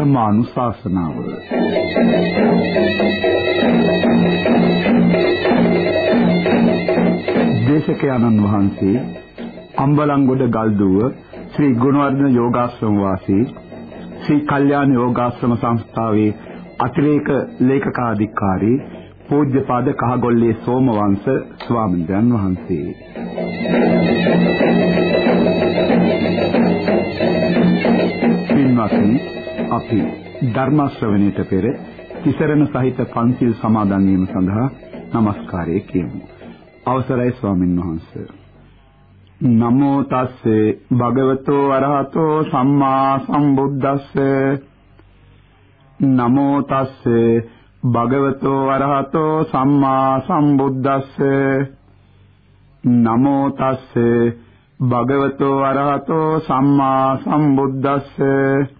ධර්මානුශාසනාව. දේශකයන්න් වහන්සේ අම්බලන්ගොඩ ගල්දුව ශ්‍රී ගුණවර්ධන යෝගාශ්‍රම වාසී ශ්‍රී කල්යාණ යෝගාශ්‍රම සංස්ථාවේ අතිරේක ලේකකාධිකාරී පූජ්‍යපාද කහගොල්ලේ සෝමවංශ ස්වාමීන් වහන්සේ. පින්වත්නි අපි ධර්ම ශ්‍රවණයට පෙර තිසරණ සහිත පන්සිල් සමාදන් වීම සඳහා নমස්කාරය කියමු. අවසරයි ස්වාමින් වහන්සේ. නමෝ තස්සේ භගවතෝ අරහතෝ සම්මා සම්බුද්දස්සේ නමෝ තස්සේ භගවතෝ අරහතෝ සම්මා සම්බුද්දස්සේ නමෝ තස්සේ භගවතෝ අරහතෝ සම්මා සම්බුද්දස්සේ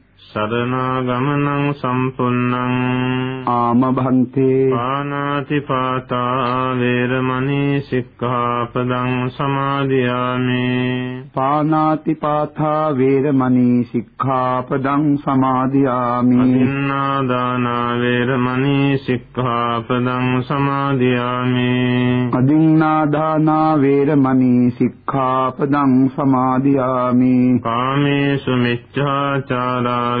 සරණාගමනං සම්පුන්නං ආමභන්තේ පානාති පාතා වේරමණී සික්ඛාපදං සමාදියාමි පානාති පාථා වේරමණී සික්ඛාපදං සමාදියාමි අදින්නා දාන වේරමණී සික්ඛාපදං සමාදියාමි අදින්නා දානා වේරමණී සික්ඛාපදං සමාදියාමි කාමේසු මිච්ඡාචාරා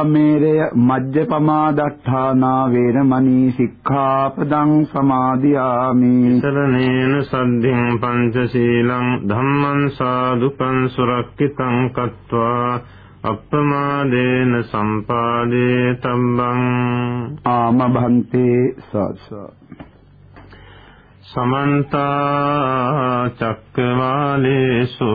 සුරාමේරය මජ්ජපමා දට්ඨානා වේරමණී සික්ඛාපදං සමාදියාමි. සරණේන සද්ධින් පංචශීලං ධම්මං සාදුකං සුරක්ෂිතං කତ୍වා අප්පමාදේන සම්පාදේ තබ්බං ආමභන්තේ සස සමන්ත චක්කවාලේසු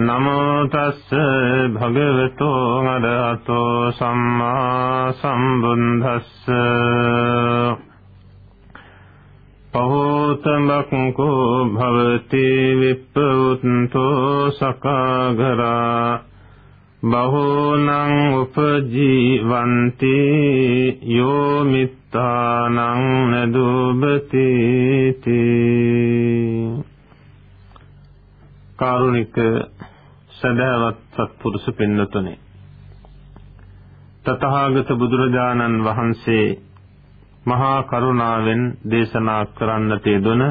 නමෝ තස්ස භගවතෝ අරහතෝ සම්මා සම්බුද්දස්ස පහෝතමක්ඛෝ භවති විප්පුත්තෝ සකාගරා බහෝනං උපජීවಂತಿ යෝ මිත්තානං නදුබති තී කාරුණික සදාවත් සත්පුරුෂ පින්නතුනේ. තථාගත බුදුරජාණන් වහන්සේ මහා කරුණාවෙන් දේශනා කරන්නට යෙදුන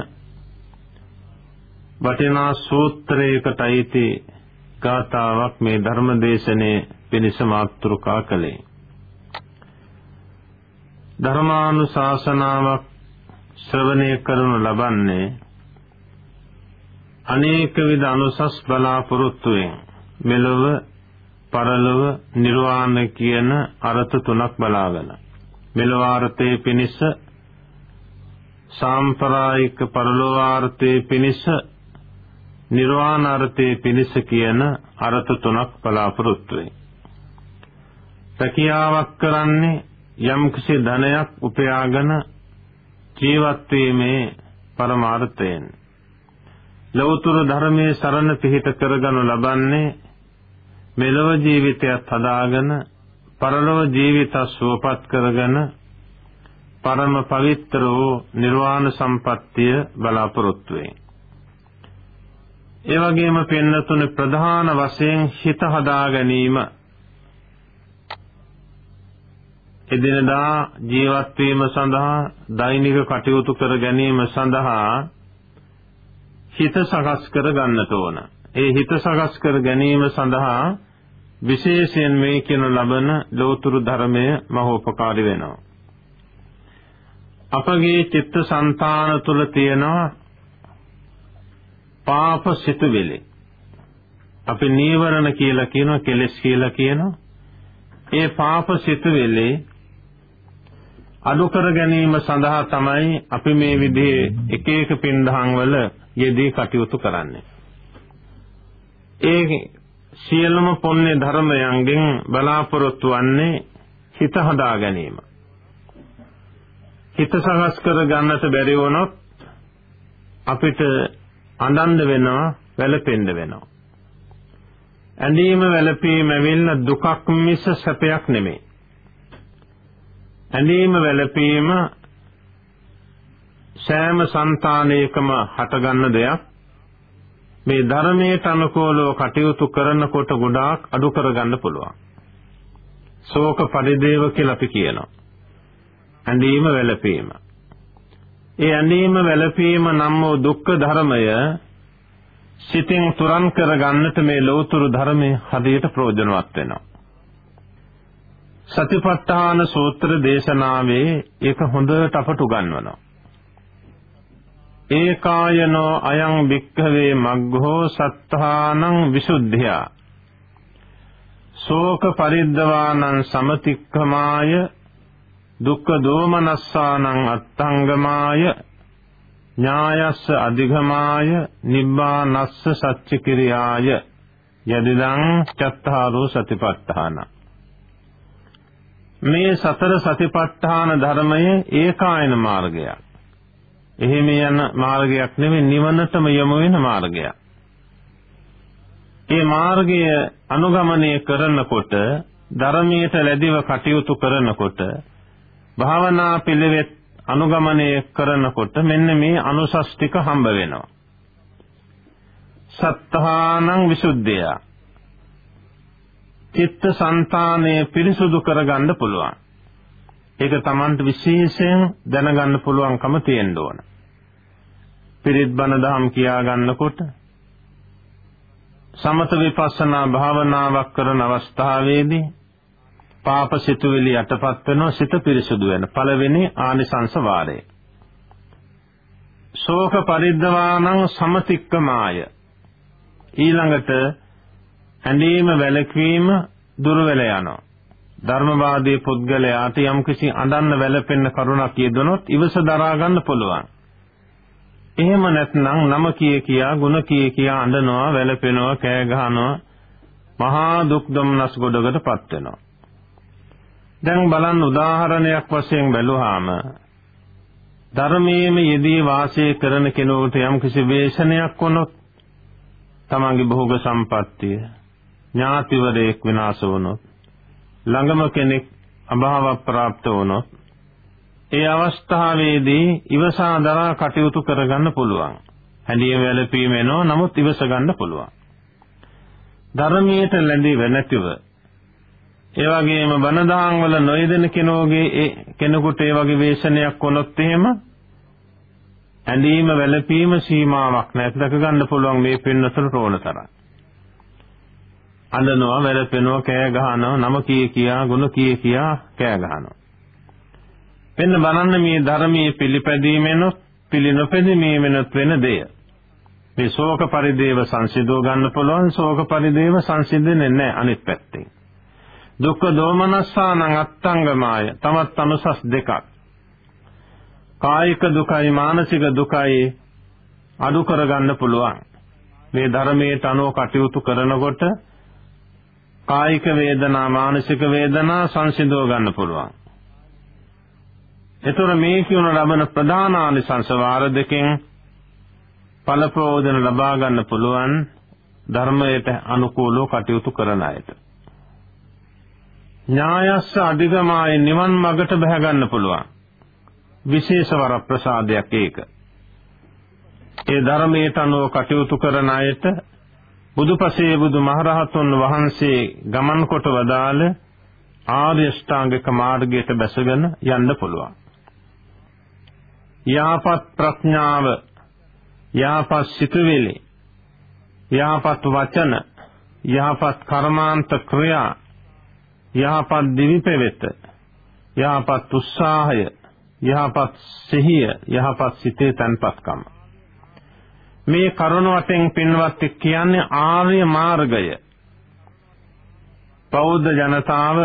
වටිනා සූත්‍රයකට අයිති ගාථාවක් මේ ධර්ම දේශනේ පිණිස මාතෘකා කළේ. ධර්මානුශාසනාවක් ශ්‍රවණය කරනු ලබන්නේ අනේක විද අනුසස් බලාපොරොත්තුවෙන් මෙලොව පරලොව නිර්වාණ කියන අර්ථ තුනක් බලාගෙන මෙලොව අර්ථයේ පිනිස සාම්ප්‍රායික පරලෝවාර්ථයේ පිනිස නිර්වාණ අර්ථයේ පිනිස කියන අර්ථ තුනක් බලාපොරොත්තු වෙයි. රැකියාවක් කරන්නේ යම්කිසි ධනයක් උපයාගෙන ජීවත් වීමේ පරමාර්ථයෙන් ලෞතර ධර්මයේ සරණ පිහිට කරගනු ලබන්නේ මෙලොව ජීවිතයත් හදාගෙන පරලොව ජීවිත සුවපත් කරගෙන පරම පවිත්‍ර වූ නිර්වාණ සම්පත්තිය බලාපොරොත්තු වේ. ඒ වගේම පෙන්නතුන ප්‍රධාන වශයෙන් හිත හදා ගැනීම එදිනදා ජීවත් වීම සඳහා දෛනික කටයුතු කර ගැනීම සඳහා හිත සකස් කර ගන්නට ඕන. ඒ හිත සකස් කර ගැනීම සඳහා විශේෂයෙන් මේ කියන ලබන ලෝතුරු ධර්මය මහෝපකාරී වෙනවා. අපගේ චිත්ත સંතාන තුල තියෙනවා පාප සිතුවිලි. අපි නීවරණ කියලා කියනවා කෙලෙස් කියලා කියනවා. ඒ පාප සිතුවිලි අඩු කර ගැනීම සඳහා තමයි අපි මේ විදිහේ එක එක පින්දහම් වල යෙදී කටයුතු කරන්නේ. ඒ සියලුම පුණ්‍ය ධර්මයන්ගෙන් බලාපොරොත්තු වන්නේ හිත හදා ගැනීම. හිත සකස් කර ගන්නට බැරි වුණොත් අපිට අඬන්න වෙනවා, වැළපෙන්න වෙනවා. ඇඳීම වැළපීම ඇවිල්ලා දුකක් මිස සැපයක් නෙමෙයි. ඇඳීම වැළපීම සෑම సంతානයකම හටගන්න දෙයක්. මේ ධර්මයට අනුකූලව කටයුතු කරනකොට ගොඩාක් අඩු කරගන්න පුළුවන්. ශෝක පරිදේව කියලා අපි කියනවා. ඇඳීම වැළපීම. ඒ ඇඳීම වැළපීම නම් වූ දුක්ඛ ධර්මය සිතින් තුරන් කරගන්නට මේ ලෞතුරු ධර්මයේ හදියට ප්‍රයෝජනවත් වෙනවා. සතිපට්ඨාන සූත්‍ර දේශනාවේ ඒක හොඳට අපට උගන්වනවා. ඒකායනෝ අයං වික්ඛවේ මග්ගෝ සත්තානං විසුද්ධියා. ශෝක පරිද්දවානං සමතික්ඛමාය දුක්ඛ දෝමනස්සානං අත්තංගමාය ඥායස්ස අධිගමාය නිබ්බානස්ස සච්ච කිරියාය යදිදං චත්තාරෝ සතිපට්ඨාන. මේ සතර සතිපට්ඨාන ධර්මයේ ඒකායන මාර්ගයක්. එහෙම යන මාර්ගයක් නෙමෙයි නිවනටම යොමු වෙන මාර්ගයක්. ඒ මාර්ගය අනුගමනය කරනකොට ධර්මයට ලැබිව කටයුතු කරනකොට භාවනා පිළිවෙත් අනුගමනය කරනකොට මෙන්න මේ අනුසස් ටික හම්බ වෙනවා. සත්තානං විසුද්ධිය. චිත්ත સંතානය පිරිසුදු කරගන්න පුළුවන්. ඒක Tamanට විශේෂයෙන් දැනගන්න පුළුවන්කම තියෙන්න ඕන. පිරිත් බණ දහම් කියා ගන්නකොට සමත විපස්සනා භාවනාවක් කරන අවස්ථාවේදී පාප සිතුවිලි යටපත් වෙනවා සිත පිරිසුදු වෙන පළවෙනි ආනිසංස වාරය. ශෝක පරිද්දවානං සමතික්කමාය. ඊළඟට ඇඳීම වැළකීම දුර වෙල යනවා. ධර්මවාදී පුද්ගලයාට යම්කිසි අඳන්න වැළපෙන්න කරුණක් යෙදුනොත් ඉවස දරා ගන්න පුළුවන්. එහෙම නැත්නම් නම කිය කියා ಗುಣ කිය කියා අඬනවා වැළපෙනවා කෑ ගහනවා මහා දුක් දුම්නස් ගොඩකටපත් වෙනවා. දැන් බලන්න උදාහරණයක් වශයෙන් බැලුවාම ධර්මයේම යෙදී වාසය කරන කෙනෙකුට යම් කිසි වේශනයක් වුණොත් තමන්ගේ භෝග සම්පත්තිය ඥාතිවරයෙක් විනාශ වුණොත් ළඟම කෙනෙක් අභාව ප්‍රාප්ත වුණොත් ඒ අවස්ථාවේදී ඉවසා දරා කටයුතු කරගන්න පුළුවන්. හැඬීම වැළපීම එනවා නමුත් ඉවස ගන්න පුළුවන්. ධර්මයට ලැබෙව නැතිව ඒ වගේම බණදාන් වල නොයෙදෙන කෙනෙකුගේ කෙනෙකුට ඒ වගේ වේශනයක් වුණොත් එහෙම ඇඳීම වැළපීම සීමාවක් නැති දක ගන්න පුළුවන් මේ පින්නතර රෝණ තරම්. අඬනවා වැළපෙනවා කෑ ගහනවා නම කී කියා ගුණ කී කියා කෑ ගහනවා. එන්න බලන්න මේ ධර්මයේ පිළිපැදීමෙනොත් පිළි නොපැදීමෙනොත් වෙන දෙය. මේ ශෝක පරිදේව සංසිඳව ගන්න පුළුවන් ශෝක පරිදේව සංසිඳෙන්නේ නැහැ අනිත් පැත්තෙන්. දුක්ඛ දෝමනස්සානං අත්තංගමාය තමත් අනුසස් දෙකක්. කායික දුකයි මානසික දුකයි අඩු කරගන්න පුළුවන්. මේ ධර්මයට අනුව කටයුතු කරනකොට කායික වේදනා මානසික වේදනා සංසිඳව ගන්න පුළුවන්. එතකොට මේ කියන ලබන ප්‍රධාන ආනිසංස වාර දෙකෙන් ඵල ප්‍රයෝජන ලබා ගන්න පුළුවන් ධර්මයට අනුකූලව කටයුතු කරන අයට. ඥායස්ස අධිගමාය නිවන් මගට බැහැ ගන්න පුළුවන්. විශේෂ වර ප්‍රසාදයක් ඒක. ඒ ධර්මයට අනුව කටයුතු කරන අයට බුදුපසේ බුදු මහරහතුන් වහන්සේ ගමන් කොට වදාළ ආර්ය ශ්‍රාංගික මාර්ගයට බැසගෙන යන්න පුළුවන්. යහපත් ප්‍රඥාව යහපත් සිතුවිලි යහපත් වචන යහපත් කර්මාන්ත ක්‍රියා යහපත් දිවිපෙවෙත යහපත් උත්සාහය යහපත් සිහිය යහපත් සිතේ තන්පත්කම මේ කරුණ වටෙන් පින්වත් කියන්නේ ආර්ය මාර්ගය. බෞද්ධ ජනතාව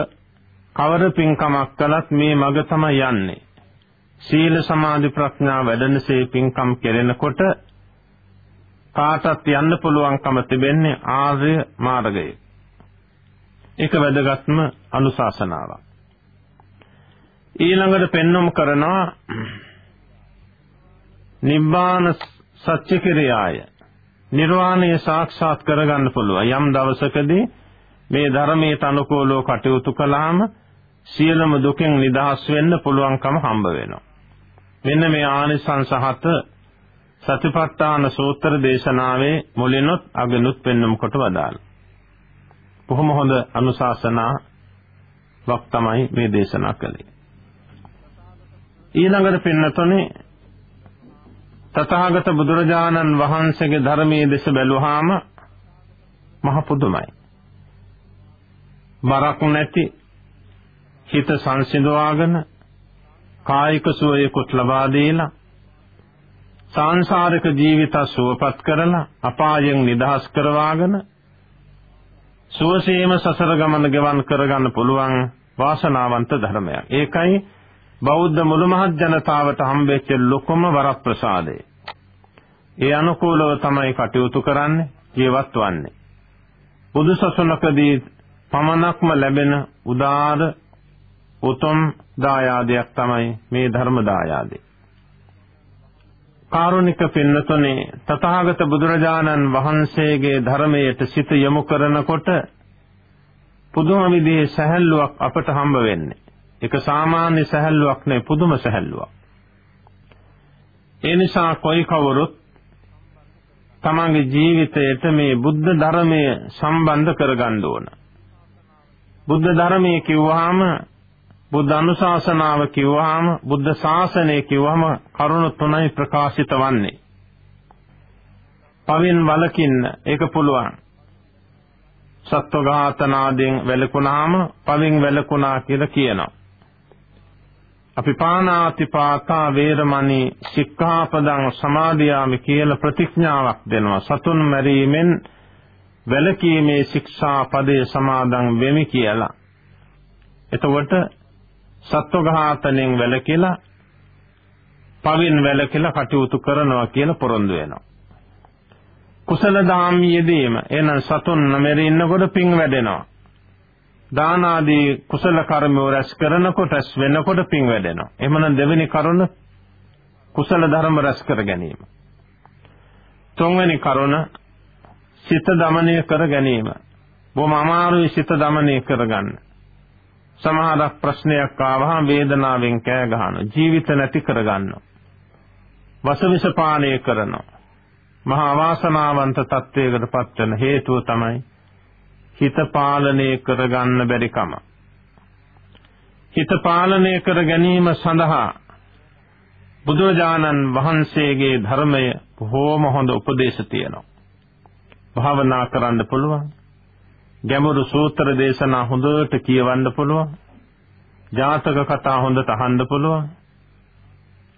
කවර පින්කමක් කළත් මේ මඟ තමයි යන්නේ. සීල සමාධි ප්‍රඥා වැඩෙනසේ පින්කම් කෙරෙනකොට කාටත් යන්න පුළුවන්කම තිබෙන්නේ ආර්ය මාර්ගයේ. ඒක වැදගත්ම අනුශාසනාවක්. ඊළඟට පෙන්වමු කරනවා නිබ්බාන සත්‍ය කිරියාය. නිර්වාණය සාක්ෂාත් කරගන්න පුළුවන් යම් දවසකදී මේ ධර්මයට අනුකූලව කටයුතු කළාම සියලුම දුකෙන් නිදහස් වෙන්න පුළුවන්කම හම්බ වෙනවා. මෙන්න මේ ආනිසංස හත සතිපට්ඨාන සූත්‍ර දේශනාවේ මුලිනුත් අගනුත් පෙන්වමු කොට වදාළා. බොහොම හොඳ අනුශාසනා වක් තමයි මේ දේශනා කළේ. ඊළඟට පින්නතොනේ තථාගත බුදුරජාණන් වහන්සේගේ ධර්මයේ දෙස බැලුවාම මහ පුදුමයි. බරක් නැති හිත සංසිඳවාගෙන කායික සුවයකුත් ලබා දීලා සාංශාරික ජීවිත සුවපත් කරලා අපායෙන් නිදහස් කරවාගෙන සුවසේම සසර ගමන ගෙවන් කරගන්න පුළුවන් වාසනාවන්ත ධර්මයක්. ඒකයි බෞද්ධ මුළු මහත් ජනතාවට හම්බෙච්ච ලොකුම වරප්‍රසාදය. ඒ අනුකූලව තමයි කටයුතු කරන්නේ, ජීවත් වන්නේ. බුදුසසුනකදී පමණක්ම ලැබෙන උදාර උතුම් දායාදයක් තමයි මේ ධර්ම දායාදේ. කාරුණික පින්නතුනේ තථාගත බුදුරජාණන් වහන්සේගේ ධර්මයට සිත යොමු කරනකොට පුදුම විදිහේ සැහැල්ලුවක් අපට හම්බ වෙන්නේ. ඒක සාමාන්‍ය සැහැල්ලුවක් නෙවෙයි පුදුම සැහැල්ලුවක්. ඒ නිසා කොයි කවුරුත් තමන්ගේ ජීවිතයට මේ බුද්ධ ධර්මය සම්බන්ධ කරගන්න ඕන. බුද්ධ ධර්මය කිව්වහම බුද්ධ අනුශාසනාව කිව්වහම බුද්ධ ශාසනය කිව්වහම කරුණු තුනයි ප්‍රකාශිත වන්නේ. පවින් වලකින්න ඒක පුළුවන්. සත්ව ඝාතනාදීන් වැළකුණාම පවින් වැළකුණා කියලා කියනවා. අපි පානාති පාතා වේරමණී සික්ඛාපදං සමාදියාමි කියලා ප්‍රතිඥාවක් දෙනවා. සතුන් මැරීමෙන් වැළකීමේ ශික්ෂා පදේ සමාදන් වෙමි කියලා. එතකොට සත්ව ඝාතනෙන් වැළකීලා පවින් වැළකීලා කටයුතු කරනවා කියලා පොරොන්දු වෙනවා. කුසල දාම් යෙදීම එන සතුන් නොමෙරින්නකොට පින් වැඩෙනවා. දාන ආදී කුසල කර්ම රැස් කරනකොට රැස් වෙනකොට පින් වැඩෙනවා. එහෙමනම් දෙවෙනි කරුණ කුසල ධර්ම රැස් කර ගැනීම. තුන්වෙනි කරුණ සිත දමනය කර ගැනීම. බොහොම අමාරුයි සිත දමනය කරගන්න. සමහරක් ප්‍රශ්නයක් ආවහම වේදනාවෙන් කෑ ගහනවා. ජීවිත නැති කරගන්නවා. වසවිස පානය කරනවා. මහා අවාසනාවන්ත තත්වයකට පත්වන හේතුව තමයි හිත පාලනය කරගන්න බැරිකම. හිත පාලනය කර ගැනීම සඳහා බුදුරජාණන් වහන්සේගේ ධර්මය බොහෝම හොඳ උපදේශ තියෙනවා. භාවනා කරන්න පුළුවන්. ගැඹුරු සූත්‍ර දේශනා හොඳට කියවන්න පුළුවන්. ජාතක කතා හොඳට අහන්න පුළුවන්.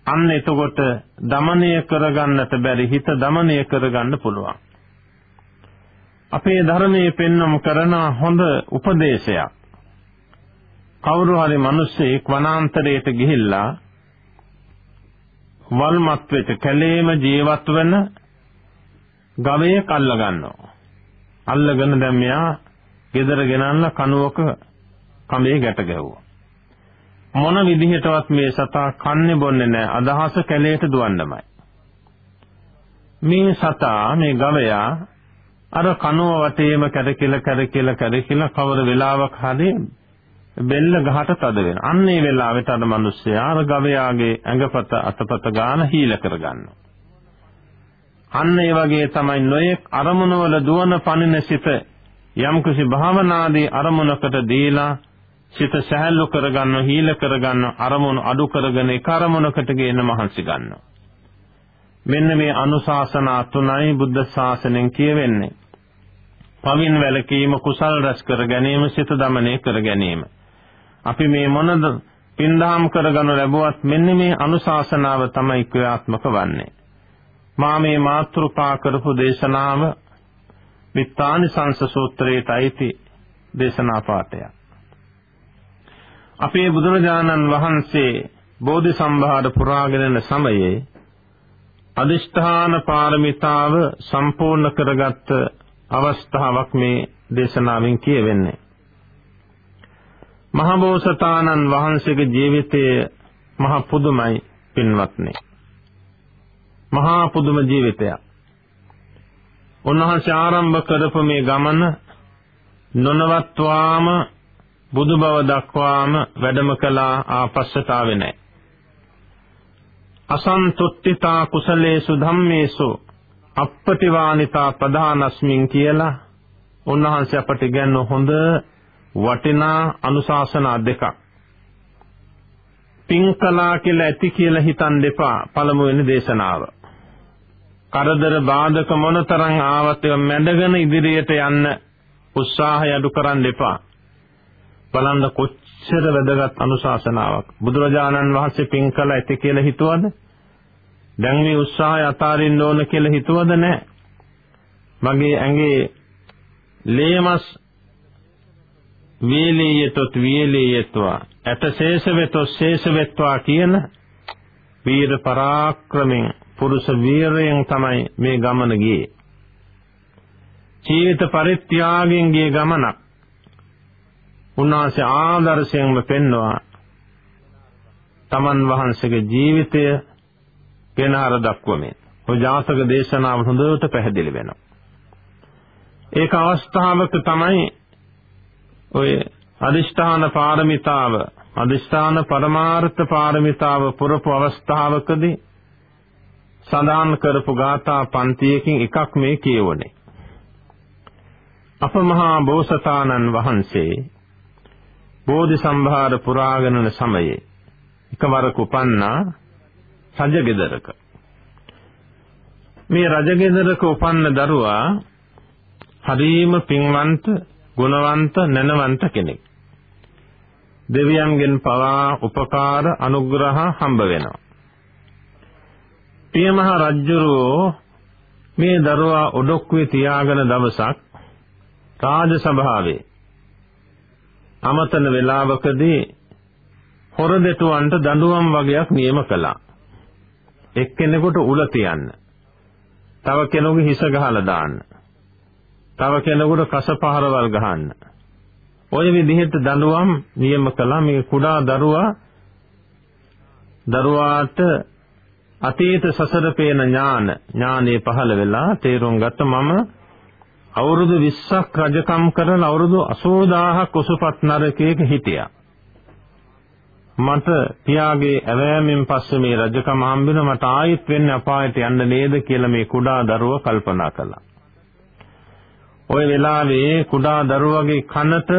අන්න එතකොට দমনය කරගන්නට බැරි හිත দমনය කරගන්න පුළුවන්. අපේ ධර්මයේ පෙන්වමු කරන හොඳ උපදේශයක්. කවුරු හරි මිනිස්සෙක් වනාන්තරයට ගිහිල්ලා වල්මත් වෙච්ච කැලේම ජීවත් වෙන ගවයෙක් අල්ල ගන්නවා. අල්ලගෙන දැන් මෙයා ගෙදර ගෙනල්ලා කනුවක කඹේ ගැට ගැහුවා. මොන විදිහටවත් මේ සතා කන්නේ බොන්නේ නැහැ. අදහස කැලේට දුවන්නමයි. මේ සතා මේ ගවයා අර කනුව වටේම කැරකිලා කැරකිලා කැරකිලා කවර වෙලාවක් හරි බෙල්ල ගහට තද වෙන. අන්න ඒ වෙලාවට අර මිනිස්සයා අර ගවයාගේ ඇඟපත අතපත ගාන හීල කරගන්නවා. අන්න ඒ වගේ තමයි නොයෙක් අරමුණු වල දුවන පනින සිත යම්කිසි භාවනාදී අරමුණකට දීලා සිත සැහැල්ලු කරගන්න හීල කරගන්න අරමුණු අඩු කරගෙන එක අරමුණකට ගේන මහන්සි ගන්නවා. මෙන්න මේ අනුශාසනා තුනයි බුද්ධ ශාසනයෙන් කියවෙන්නේ. පවින් වැළකීම කුසල් රැස් කර ගැනීම සිත දමනය කර ගැනීම. අපි මේ මොනද පින්දාම් කරගනු ලැබුවත් මෙන්න මේ අනුශාසනාව තමයි ක්‍රියාත්මක වන්නේ. මා මේ මාතෘකා කරපු දේශනාව විත්තානිසංස සූත්‍රයට අයිති දේශනා පාඨයක්. අපේ බුදුරජාණන් වහන්සේ බෝධි සම්භාර පුරාගෙන යන සමයේ අදිෂ්ඨාන පාරමිතාව සම්පූර්ණ කරගත් අවස්ථාවක් මේ දේශනාවෙන් කියවෙන්නේ. මහබෝසතාණන් වහන්සේගේ ජීවිතයේ මහ පුදුමයි පින්වත්නි. මහා පුදුම ජීවිතයක්. උන්වහන්සේ ආරම්භ කරපු මේ ගමන නොනවත්වාම බුදු බව දක්වාම වැඩම කළා ආපස්සට ආවේ නැහැ. අසන්තුට්ඨිතා කුසලේසු ධම්මේසු අප්පටිවානිතා ප්‍රධානස්මින් කියලා උන්වහන්සේ අපට ඉගැන්වු හොඳ වටිනා අනුශාසනා දෙකක්. පින්කලා කියලා ඇති කියලා හිතන් දෙපා පළමුවෙනි දේශනාව. කරදර බාධක මොනතරම් ආවත් ඒවා මැඩගෙන ඉදිරියට යන්න උත්සාහය අඩු කරන්න එපා. බලන්න කොච්චර වැදගත් අනුශාසනාවක්. බුදුරජාණන් වහන්සේ පින්කලා ඇති කියලා හිතුවද? දැන් මේ උත්සාහය අතාරින්න ඕන කියලා හිතුවද නැහැ. මගේ ඇඟේ ලේමස් වේලේයතොත් වේලේයත්වා ඇත ශේෂ වෙතොත් ශේෂ වෙත්වා කියන වීර පරාක්‍රමෙන් පුරුෂ වීරයෙන් තමයි මේ ගමන ගියේ. ජීවිත පරිත්‍යාගයෙන් ගිය ගමනක්. උන්වහන්සේ ආදර්ශයෙන්ම පෙන්වුවා තමන් වහන්සේගේ ජීවිතය ගෙනහර දක්වමින්. ඔය ජාතක දේශනාව හොඳට පැහැදිලි වෙනවා. ඒක අවස්ථාවක තමයි ඔය අදිෂ්ඨාන පාරමිතාව අදිෂ්ඨාන පරමාර්ථ පාරමිතාව පුරපු අවස්ථාවකදී සඳහන් කරපු ගාථා පන්තියකින් එකක් මේ කියවනේ. අප මහා බෝසතාණන් වහන්සේ බෝධි සම්භාර පුරාගෙනන සමයේ එකවරක උපන්නා රජගෙදරක. මේ රජගෙදරක උපන්න දරුවා හරීම පින්වන්ත ගුණවන්ත නැනවන්ත කෙනෙක්. දෙවියන්ගෙන් පවා උපකාර අනුග්‍රහ හම්බ වෙනවා. පියමහ රජුරෝ මේ දරුවා ඔඩොක්කුවේ තියාගෙන දවසක් රාජ සභාවේ අමතන වේලාවකදී හොර දෙටුවන්ට දඬුවම් වගේක් නියම කළා. එක්කෙනෙකුට උල තියන්න. තව කෙනෙකුගේ හිස ගහලා දාන්න. තව කෙනෙකුට කස පහරවල් ගහන්න. ඔය විදිහට දඬුවම් නියම කළා මේ කුඩා දරුවා දරුවාට අතීත සසර පේන ඥාන ඥානේ පහළ වෙලා තේරුම් ගත්ත මම අවුරුදු 20ක් රජකම් කරලා අවුරුදු 80000ක් ඔසුපත් නරකයක හිටියා. මට පියාගේ ඇවෑමෙන් පස්සේ මේ රජකම හම්බෙන මට ආයෙත් වෙන්නේ අපායට යන්න නේද කියලා මේ කුඩා දරුවා කල්පනා කළා. ওই වෙලාවේ කුඩා දරුවගේ කනට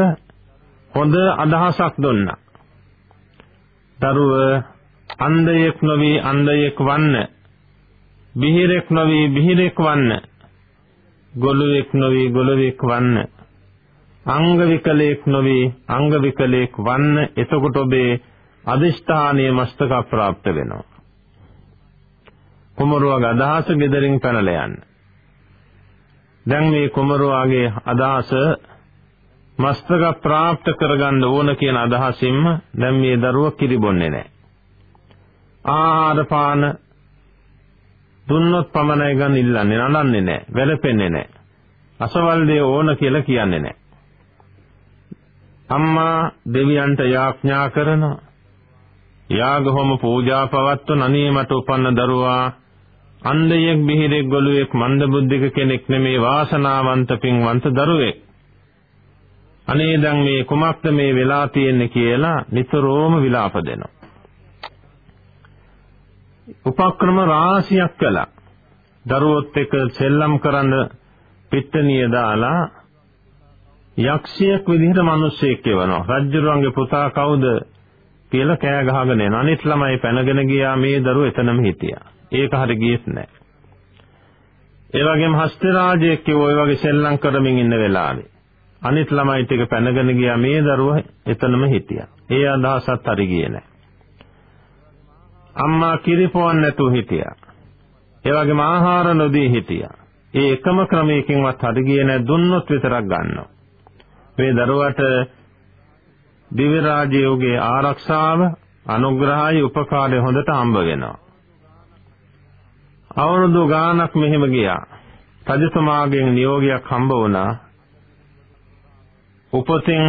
හොඳ අදහසක් දුන්නා. දරුව අන්ධයෙක් නොවි අන්ධයෙක් වන්න, බිහිරෙක් නොවි බිහිරෙක් වන්න, ගොළුෙක් නොවි ගොළුෙක් වන්න, අංග විකලෙක් නොවි අංග විකලෙක් වන්න. එතකොට ඔබේ අදිෂ්ඨානීය මස්තක ප්‍රාප්ත වෙනවා. කුමරුවගේ අදහස gederin පැනලා යන්න. දැන් මේ කුමරුවාගේ අදහස මස්තක ප්‍රාප්ත කරගන්න ඕන කියන අදහසින්ම දැන් මේ දරුවා කිරිබොන්නේ නැහැ. ආහාර පාන දුන්නොත් පමණයි ගන්න ඉල්ලන්නේ නනන්නේ නැහැ, වැළපෙන්නේ නැහැ. අසවල් දේ ඕන කියලා කියන්නේ නැහැ. අම්මා දෙවියන්ට යාඥා කරනවා. යාග හෝම පූජා පවත්වන අනේ මට උපන්න දරුවා අන්ධයෙක් බිහිරෙක් ගොළුෙක් මන්දබුද්ධික කෙනෙක් නෙමේ වාසනාවන්ත පින්වන්ත දරුවෙක්. අනේ දැන් මේ කුමක්ද මේ වෙලා තියෙන්නේ කියලා නිතරම විලාප දෙනවා. උපක්‍රම රාශියක් කළා. දරුවොත් එක්ක සෙල්ලම් කරන්න පිට්ටනිය දාලා යක්ෂයෙක් විදිහට මිනිස්සෙක් කියවනවා. රජුරුවන්ගේ පුතා කවුද කියලා කෑ ගහගෙන එන. අනිත් ළමයි පැනගෙන ගියා මේ දරුවෝ එතනම හිටියා. ඒක හරි ගියෙත් නැහැ. ඒ වගේම හස්තරාජයෙක් කිව්ව ඔය වගේ සෙල්ලම් කරමින් ඉන්න වෙලාවේ අනිත් ළමයි ටික පැනගෙන ගියා මේ දරුවා එතනම හිටියා. ඒ අදහසත් හරි ගියේ නැහැ. අම්මා කිරිපොවන් නැතුව හිටියා. ඒ වගේම ආහාර නොදී හිටියා. ඒ එකම ක්‍රමයකින්වත් හරි ගියේ නැහැ දුන්නොත් විතරක් ගන්නවා. මේ දරුවට දිව්‍ය රාජ්‍යයේ ආරක්ෂාව අනුග්‍රහයි උපකාරය හොඳට හම්බ වෙනවා. අවුරුදු ගාණක් මෙහෙම ගියා. රජතුමාගෙන් නියෝගයක් හම්බ වුණා. උපතින්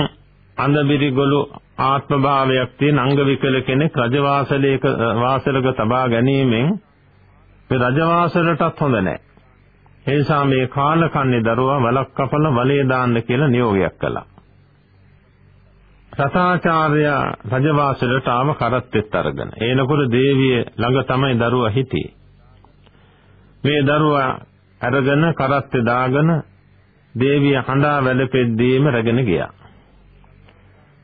අන්දබිරිගොළු ආත්ම භාවයක් තියෙන අංග විකල කෙනෙක් රජවාසලයක වාසලක තබා ගැනීමෙන් මේ රජවාසලටත් හොඳ නැහැ. ඒ නිසා මේ කාලකන්ණි දරුවා වලක් කපලා වලේ දාන්න කියලා නියෝගයක් කළා. රතාචාර්ය රජවාසලට ආව කරත්තෙත් අරගෙන. ඒනකොට දේවිය ළඟ තමයි දරුවා හිටියේ. මේ දරුවා අරගෙන කරත්තේ දාගෙන දේවිය හඬා වැළපෙද්දීම රැගෙන ගියා.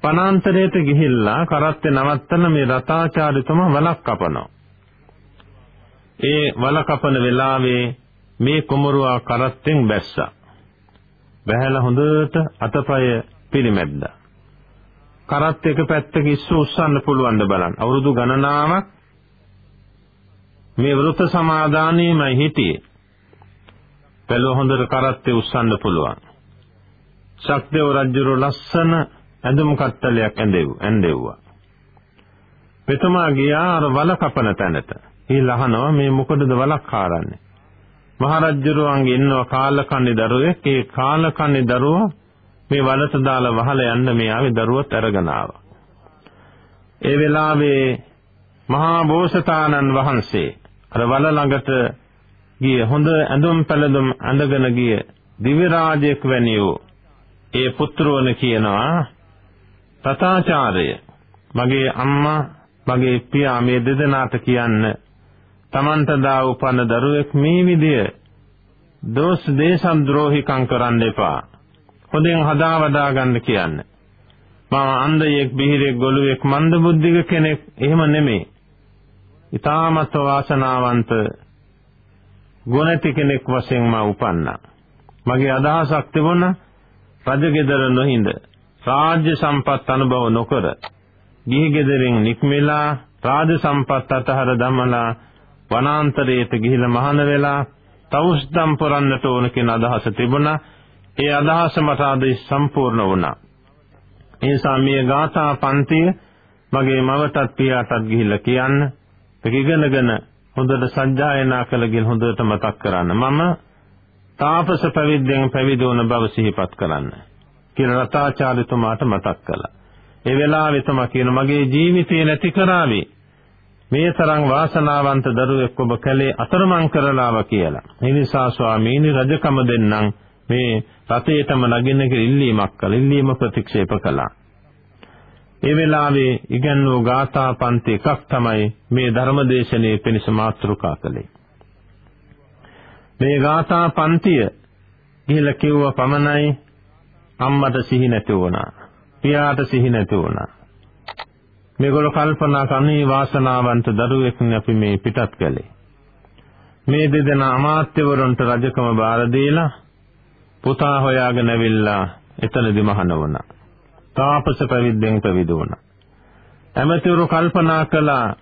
වනාන්තරයට ගිහිල්ලා කරත්තේ නවත්තන මේ රතාචාර්යතුමා වලක් කපනවා. ඒ වල කපන වෙලාවේ මේ කුමරුවා කරත්තෙන් බැස්සා. බැහැලා හොඳට අතපය පිරිමැද්දා. කරත් එක පැත්තක ඉස්සු උස්සන්න පුළුවන් ද බලන්න. අවුරුදු ගණනාවක් මේ වෘත සමාදානෙමයි හිටියේ. පෙළ හොඳට කරත්තේ උස්සන්න පුළුවන්. ශක්දේව රජුර ලස්සන ඇඳුම් කට්ටලයක් ඇඳෙව් ඇඳෙව්වා. මෙතුමා ගියා අර වල කපන තැනට. ඊ ලහනවා මේ මොකටද වලක් කාරන්නේ? මහරජුරුවන්ගේ ඉන්නව කාලකන්ණි දරුවෙක්. ඒ කාලකන්ණි දරුවා මේ වලට දාලා වහලා යන්න මේ ආවේ දරුවත් අරගෙන ආවා. ඒ වෙලාවේ මහා බෝසතාණන් වහන්සේ අර වල ළඟට ගිය හොඳ ඇඳුම් පැළඳුම් අඳගෙන ගිය දිව්‍ය රාජයෙක් වැනි වූ ඒ පුත්‍රවන කියනවා තථාචාර්ය මගේ අම්මා මගේ පියා මේ දෙදෙනාට කියන්න තමන්ට දා උපන්න දරුවෙක් මේ විදිය දෝස් දේශද්‍රෝහිකම් කරන්න එපා. හොඳින් හදා වදා ගන්න කියන්න. මම අන්ධයෙක් බිහිරෙක් ගොළුෙක් මන්දබුද්ධික කෙනෙක් එහෙම නෙමෙයි. ඊ타මත් වාසනාවන්ත ගුණති කෙනෙක් වශයෙන් මා උපන්නා. මගේ අදහසක් තිබුණා රජගෙදර නොහිඳ රාජ්‍ය සම්පත් අනුභව නොකර ගිහි ගෙදරින් නික්මෙලා රාජ සම්පත් අතහර දමලා වනාන්තරයට ගිහිලා මහාන වෙලා තවුස්දම් පුරන්නට ඕන කියන අදහස තිබුණා. ඒ අදහස මට අද සම්පූර්ණ වුණා. ඒ නිසා මේ ගාථා පන්තිය මගේ මවටත් පියාටත් ගිහිල්ලා කියන්න. ඒක ඉගෙනගෙන හොඳට සජ්ජායනා කළගෙන හොඳට මතක් කරන්න. මම තාපස පැවිද්දෙන් පැවිදි වුණ බව සිහිපත් කරන්න. කියලා රතාචාර්යතුමාට මතක් කළා. ඒ වෙලාවේ තමයි කියන මගේ ජීවිතේ නැති කරાવી මේ තරම් වාසනාවන්ත දරුවෙක් ඔබ කලේ අතරමං කරලාව කියලා. ඒ නිසා ස්වාමීනි රජකම දෙන්නම් මේ රතේටම නගින්න කියලා ඉල්ලීමක් කළා. ඉල්ලීම ප්‍රතික්ෂේප කළා. ඒ වෙලාවේ ඉගන්වූ ගාථා පන්ති එකක් තමයි මේ ධර්මදේශනයේ පිණිස මාතෘකා කළේ. මේ ගාථා පන්තිය ගිහිලා කිව්ව පමණයි අම්මට සිහි නැති වුණා. පියාට සිහි නැති වුණා. මේගොල්ලෝ කල්පනා කරන්නේ වාසනාවන්ත දරුවෙක් අපි මේ පිටත් කළේ. මේ දෙදෙනා අමාත්‍යවරුන්ට රජකම බාර දීලා පුතා හොයාගෙන ඇවිල්ලා එතනදි මහාන වුණා. තාපස පැවිද්දෙන් පැවිදි වුණා. ඇමතිවරු කල්පනා කළා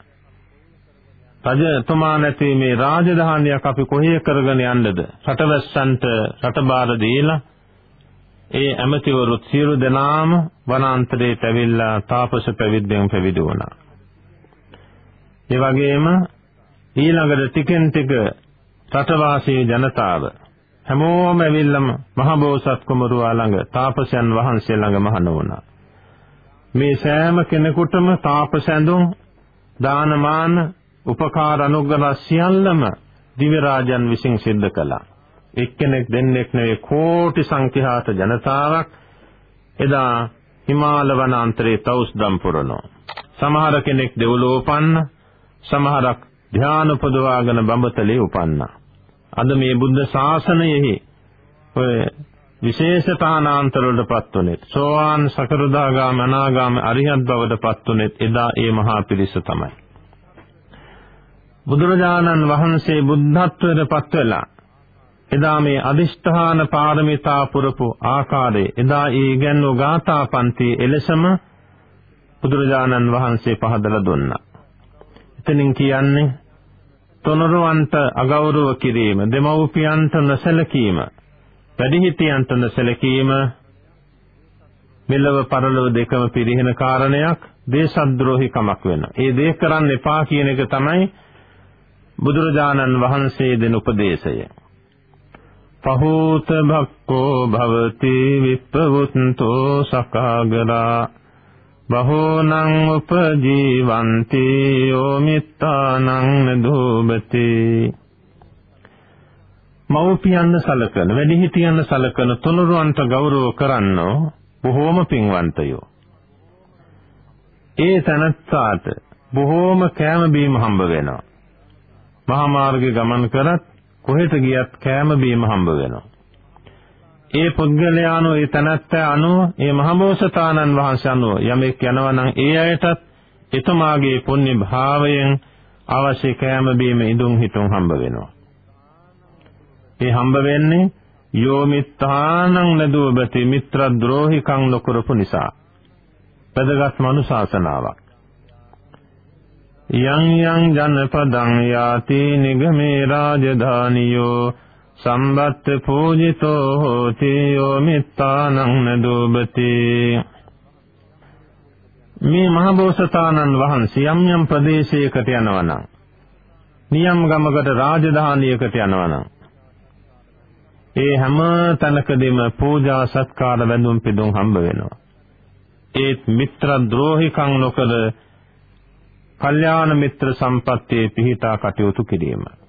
රජතුමා නැති මේ රාජධානියක් අපි කොහේ කරගෙන යන්නද? රටවැස්සන්ට රටබාර දීලා ඒ ඇමතිවරු සියලු දෙනාම වනාන්තරයට ඇවිල්ලා තාපස පැවිද්දෙන් පැවිදි වුණා. ඒ වගේම ඊළඟට ටිකෙන් ටික රටවාසී ජනතාව හැමෝම ඇවිල්ලම මහබෝසත් කුමරුවා ළඟ තාපසයන් වහන්සේ ළඟ මහණ වුණා. මේ සෑම කෙනෙකුටම තාපසඳුන් දානමාන උපකාර අනුග්‍රහ සියල්ලම දිව්‍ය රාජන් විසින් සිද්ධ කළා. එක්කෙනෙක් දෙන්නෙක් නෙවෙයි කෝටි සංඛ්‍යාත ජනතාවක් එදා හිමාල වනාන්තරයේ තවුස්දම් පුරනවා. සමහර කෙනෙක් දෙව්ලොව උපන්න, සමහරක් ධ්‍යාන උපදවාගෙන බඹතලේ උපන්නා. අද මේ බුද්ධ ශාසනයෙහි ඔය විශේෂ තානාන්තර වලටපත් උනේ සෝවාන් සකරුදාගාම අනාගාම අරිහත් බවටපත් උනේ එදා ඒ මහා පිරිස තමයි බුදුරජාණන් වහන්සේ බුද්ධත්වයටපත් වෙලා එදා මේ අදිෂ්ඨාන පාරමිතා පුරපු ආකාරයේ එදා ඒ ඉගැන්වූ ගාථා පන්ති එලෙසම බුදුරජාණන් වහන්සේ පහදලා දුන්නා. එතනින් කියන්නේ තොනරුවන්ට අගෞරව කිරීම, දෙමව්පියන්ට නොසැලකීම, වැඩිහිටියන්ට නොසැලකීම මෙලව පරලොව දෙකම පිරිහෙන කාරණයක් දේශද්‍රෝහිකමක් වෙනවා. ඒ දේ කරන්න එපා කියන එක තමයි බුදුරජාණන් වහන්සේ දෙන උපදේශය. පහූත භක්කෝ භවති විප්පවුත්තෝ සකාගරා බහෝනං උපජීවಂತಿ යෝමිත්තානං නදෝබති මව්පියන්ව සලකන වැඩිහිටියන්ව සලකන තුනුරුවන්ට ගෞරව කරන්නෝ බොහෝම පින්වන්තයෝ. ඒ තනත්තාට බොහෝම කෑම බීම හම්බ වෙනවා. මහා මාර්ගේ ගමන් කරත් කොහෙට ගියත් කෑම බීම හම්බ වෙනවා. ඒ පුද්ගලයාණෝ ඒ තනත්තා අනුව ඒ මහබෝසතාණන් වහන්සේ අනුව යමෙක් යනවා නම් ඒ අයටත් එතුමාගේ පුණ්‍ය භාවයෙන් අවශ්‍ය කෑම බීම ඉදුම් හිටුම් හම්බ වෙනවා. ඒ හම්බ වෙන්නේ යෝමිත්තානං නදුවබති මිත්‍ර ද්‍රෝහිකං නොකරපු නිසා. වැදගත් මනුශාසනාවක්. යං යං ජනපදං යාති නිගමේ රාජධානියෝ සම්බත්ත පූජිතෝ හෝති යෝ මිත්තානං නදෝබති. මේ මහබෝසතාණන් වහන්සේ යම් යම් ප්‍රදේශයකට යනවා නම් නියම් ගමකට රාජධානියකට යනවා නම් ඒ හැම තැනකදීම පූජා සත්කාර වැඳුම් පිදුම් හම්බ වෙනවා. ඒත් මිත්‍ර ද්‍රෝහිකම් නොකර කල්යාණ මිත්‍ර සම්පත්තියේ පිහිටා කටයුතු කිරීමයි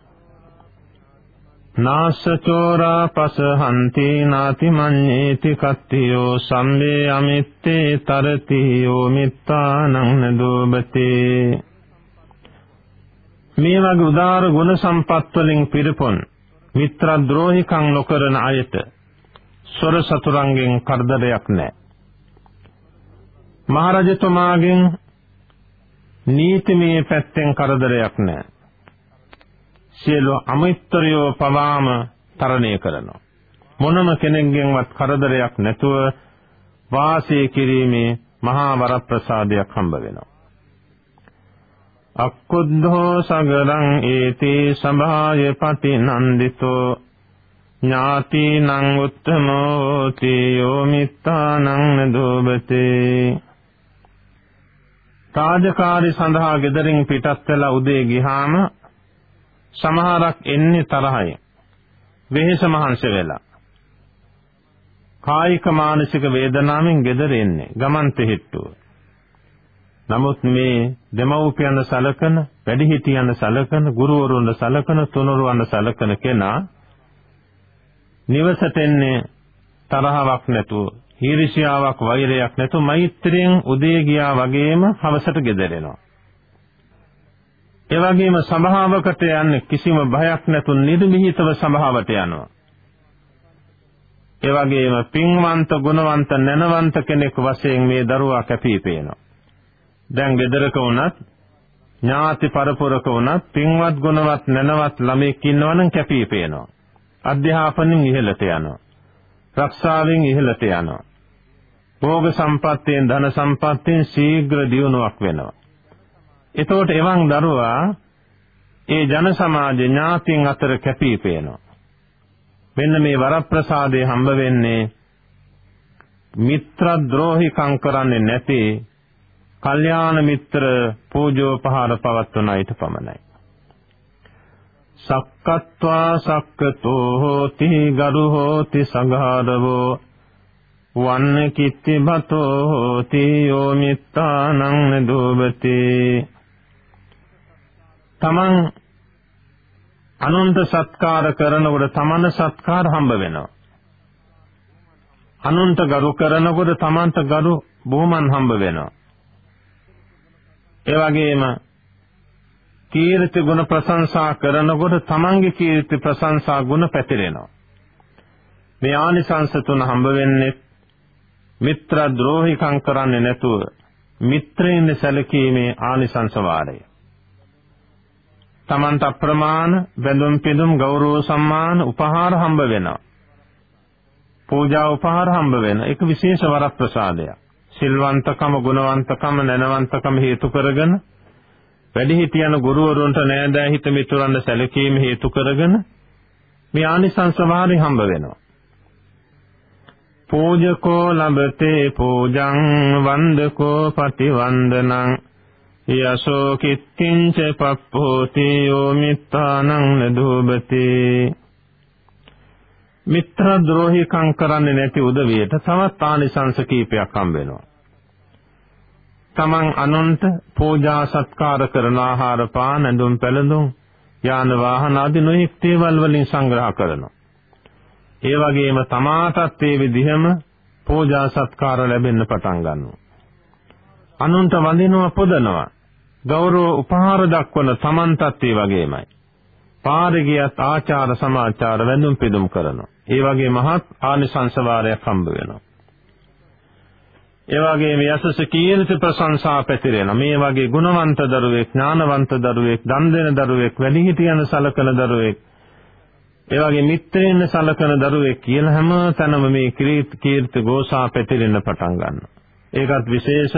නාසචෝරා පසහන්ති නාති මඤ්ඤේති කත්තියෝ සම්වේ අමිත්තේ තරති යෝ මිත්තානං නදෝබතේ. මේ වගේ උදාර ගුණ සම්පත් වලින් පිරිපොන් මිත්‍ර ද්‍රෝහිකම් නොකරන අයට සොර සතුරන්ගෙන් කරදරයක් නැහැ මහරජතුමාගෙන් නීතිමය පැත්තෙන් කරදරයක් නැහැ සියලු අමිත්‍රයෝ පවාම තරණය කරනවා. මොනම කෙනෙක්ගෙන්වත් කරදරයක් නැතුව වාසය කිරීමේ මහා වරප්‍රසාදයක් හම්බ වෙනවා. අක්කුද්ධෝ සගරං ඒති සභාය පතිනන්දිතෝ ඥාතිනං උත්තමෝ තියෝ මිත්තානං නදෝබතේ රාජකාරි සඳහා ගෙදරින් පිටත් වෙලා උදේ ගිහාම සමහරක් එන්නේ තරහයි. වෙහෙස මහන්සි වෙලා. කායික මානසික වේදනාවෙන් gedere එන්නේ ගමන් තෙහෙට්ටුව. නමුත් මේ දෙමව්පියන් සලකන, වැඩිහිටියන් සලකන, ගුරුවරුන් සලකන, තුනුරුවන් සලකන කෙනා නිවසට එන්නේ තරහවක් නැතුව, ඊර්ෂ්‍යාවක් වෛරයක් නැතු මෛත්‍රියෙන් උදේ ගියා වගේම හවසට ගෙදරෙනවා. ඒ වගේම සභාවකට යන්නේ කිසිම බයක් නැතු නිර්මිහිතව සභාවට යනවා. ඒ වගේම පින්වන්ත ගුණවන්ත නැනවන්ත කෙනෙක් වශයෙන් මේ දරුවා කැපී පේනවා. දැන් ගෙදරක වුණත් ඥාති පරපුරක වුණත් පින්වත් ගුණවත් නැනවත් ළමෙක් ඉන්නවනම් කැපී පේනවා. අධ්‍යාපනයෙන් ඉහළට යනවා. රක්ෂාවෙන් ඉහළට යනවා. භෝග සම්පත්තියෙන් ධන සම්පත්තියෙන් ශීඝ්‍ර දියුණුවක් වෙනවා. එතකොට එවන් දරුවා ඒ ජන සමාජ ඥාතීන් අතර කැපී පේනවා. මෙන්න මේ වරප්‍රසාදේ හම්බ වෙන්නේ මිත්‍ර ද්‍රෝහිකම් කරන්නේ නැති කල්යාණ මිත්‍ර පූජෝපහාර පවත්වන අයට පමණයි. සක්කත්වා සක්කතෝ හෝති ගරු හෝති සංඝාරවෝ වන්න කිත්ති බතෝ හෝති යෝ මිත්තානං නදෝබති තමන් අනුන්ට සත්කාර කරනකොට තමන සත්කාර හම්බ වෙනවා අනුන්ට ගරු කරනකොට තමන්ට ගරු බොහොමන් හම්බ වෙනවා ඒ වගේම කීර්ති ගුණ ප්‍රශංසා කරනකොට තමන්ගේ කීර්ති ප්‍රශංසා ගුණ පැතිරෙනවා. මේ ආනිසංස තුන හම්බ වෙන්නේ මිත්‍ර ද්‍රෝහිකම් කරන්නේ නැතුව මිත්‍රයින් සැලකීමේ ආනිසංස වාරය. තමන්ට අප්‍රමාණ බැඳුම් පිදුම් ගෞරව සම්මාන උපහාර හම්බ වෙනවා. පූජා උපහාර හම්බ වෙන එක විශේෂ වරප්‍රසාදයක්. සිල්වන්තකම ගුණවන්තකම නැනවන්තකම හේතු කරගෙන වැඩිහිටියන ගුරුවරුන්ට නෑදෑ හිත මිතුරන් සැලකීම හේතු කරගෙන මේ ආනිසංස වාරි හම්බ වෙනවා. පූජකෝ ලබතේ පූජං වන්දකෝ පටිවන්දනං යසෝ කිත්තිංච පප්පෝති යෝ මිත්තානං නදෝබති මිත්‍ර ද්‍රෝහිකම් කරන්නේ නැති උදවියට තවත් ආනිසංස කීපයක් හම්බ වෙනවා. තමන් අනුන්ට පූජා සත්කාර කරන ආහාර පාන ඇඳුම් පැළඳුම් යාන වාහන ආදී නොයෙක් දේවල් වලින් සංග්‍රහ කරනවා. ඒ වගේම තමාටත් ඒ විදිහම පූජා සත්කාර ලැබෙන්න පටන් ගන්නවා. අනුන්ට වඳිනවා පොදනවා. ගෞරව උපහාර දක්වන තමන්ටත් ඒ වගේමයි. පාරේ ගියත් ආචාර සමාචාර වැඳුම් පිදුම් කරනවා. ඒ වගේ මහත් ආනිසංස වාරයක් හම්බ වෙනවා. ඒ වගේම යසස කීර්ති ප්‍රශංසා පැතිරෙන මේ වගේ ගුණවන්ත දරුවෙක් ඥානවන්ත දරුවෙක් දන් දෙන දරුවෙක් වැඩිහිටියන් සලකන දරුවෙක් ඒ වගේ මිත්‍රයන් සලකන දරුවෙක් කියලා හැම තැනම මේ කීර්ති ගෝසා පැතිරෙන්න පටන් ගන්නවා ඒකත් විශේෂ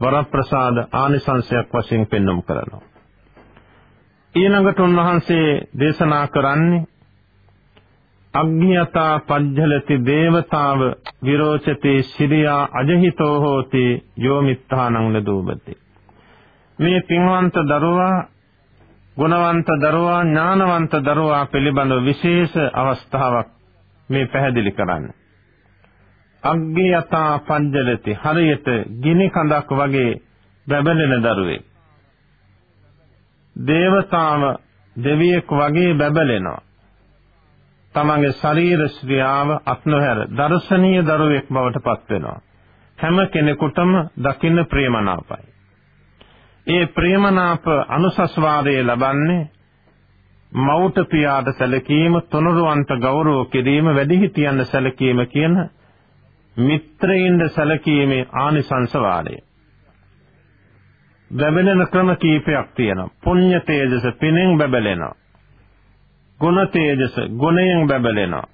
වරප්‍රසාද ආනිසංශයක් වශයෙන් පෙන්වමු කරනවා. ඊළඟට උන්වහන්සේ දේශනා කරන්නේ අග්ඤයතා පජ්ජලති දේවතාව විරෝචති සිරියා අජහිතෝ හෝති යෝමිත්තානං ලදූපති. මේ පින්වන්ත දරුවා ගුණවන්ත දරුවා ඥානවන්ත දරුවා පිළිබඳ විශේෂ අවස්ථාවක් මේ පැහැදිලි කරන්නේ. අග්ඤයතා පජ්ජලති හරියට ගිනි කඳක් වගේ බැබලෙන දරුවෙක් දේවතාව දෙවියෙක් වගේ බැබලෙනවා තමන්ගේ ශරීර ශ්‍රියාව අත්නොහැර දර්ශනීය දරුවෙක් බවට පත් වෙනවා. හැම කෙනෙකුටම දකින්න ප්‍රේමනාපයි. ඒ ප්‍රේමනාප අනුසස්වාදයේ ලබන්නේ මවුට පියාට සැලකීම, තුනුරුවන්ට ගෞරව කිරීම, වැඩිහිටියන් සැලකීම කියන මිත්‍රයින්ද සැලකීමේ ආනිසංස වාරය. බැබලෙන ක්‍රම කීපයක් තියෙනවා. පුණ්‍ය තේජස පිනෙන් බැබලෙනවා. ගුණ තේජස ගුණයෙන් බැබලෙනවා.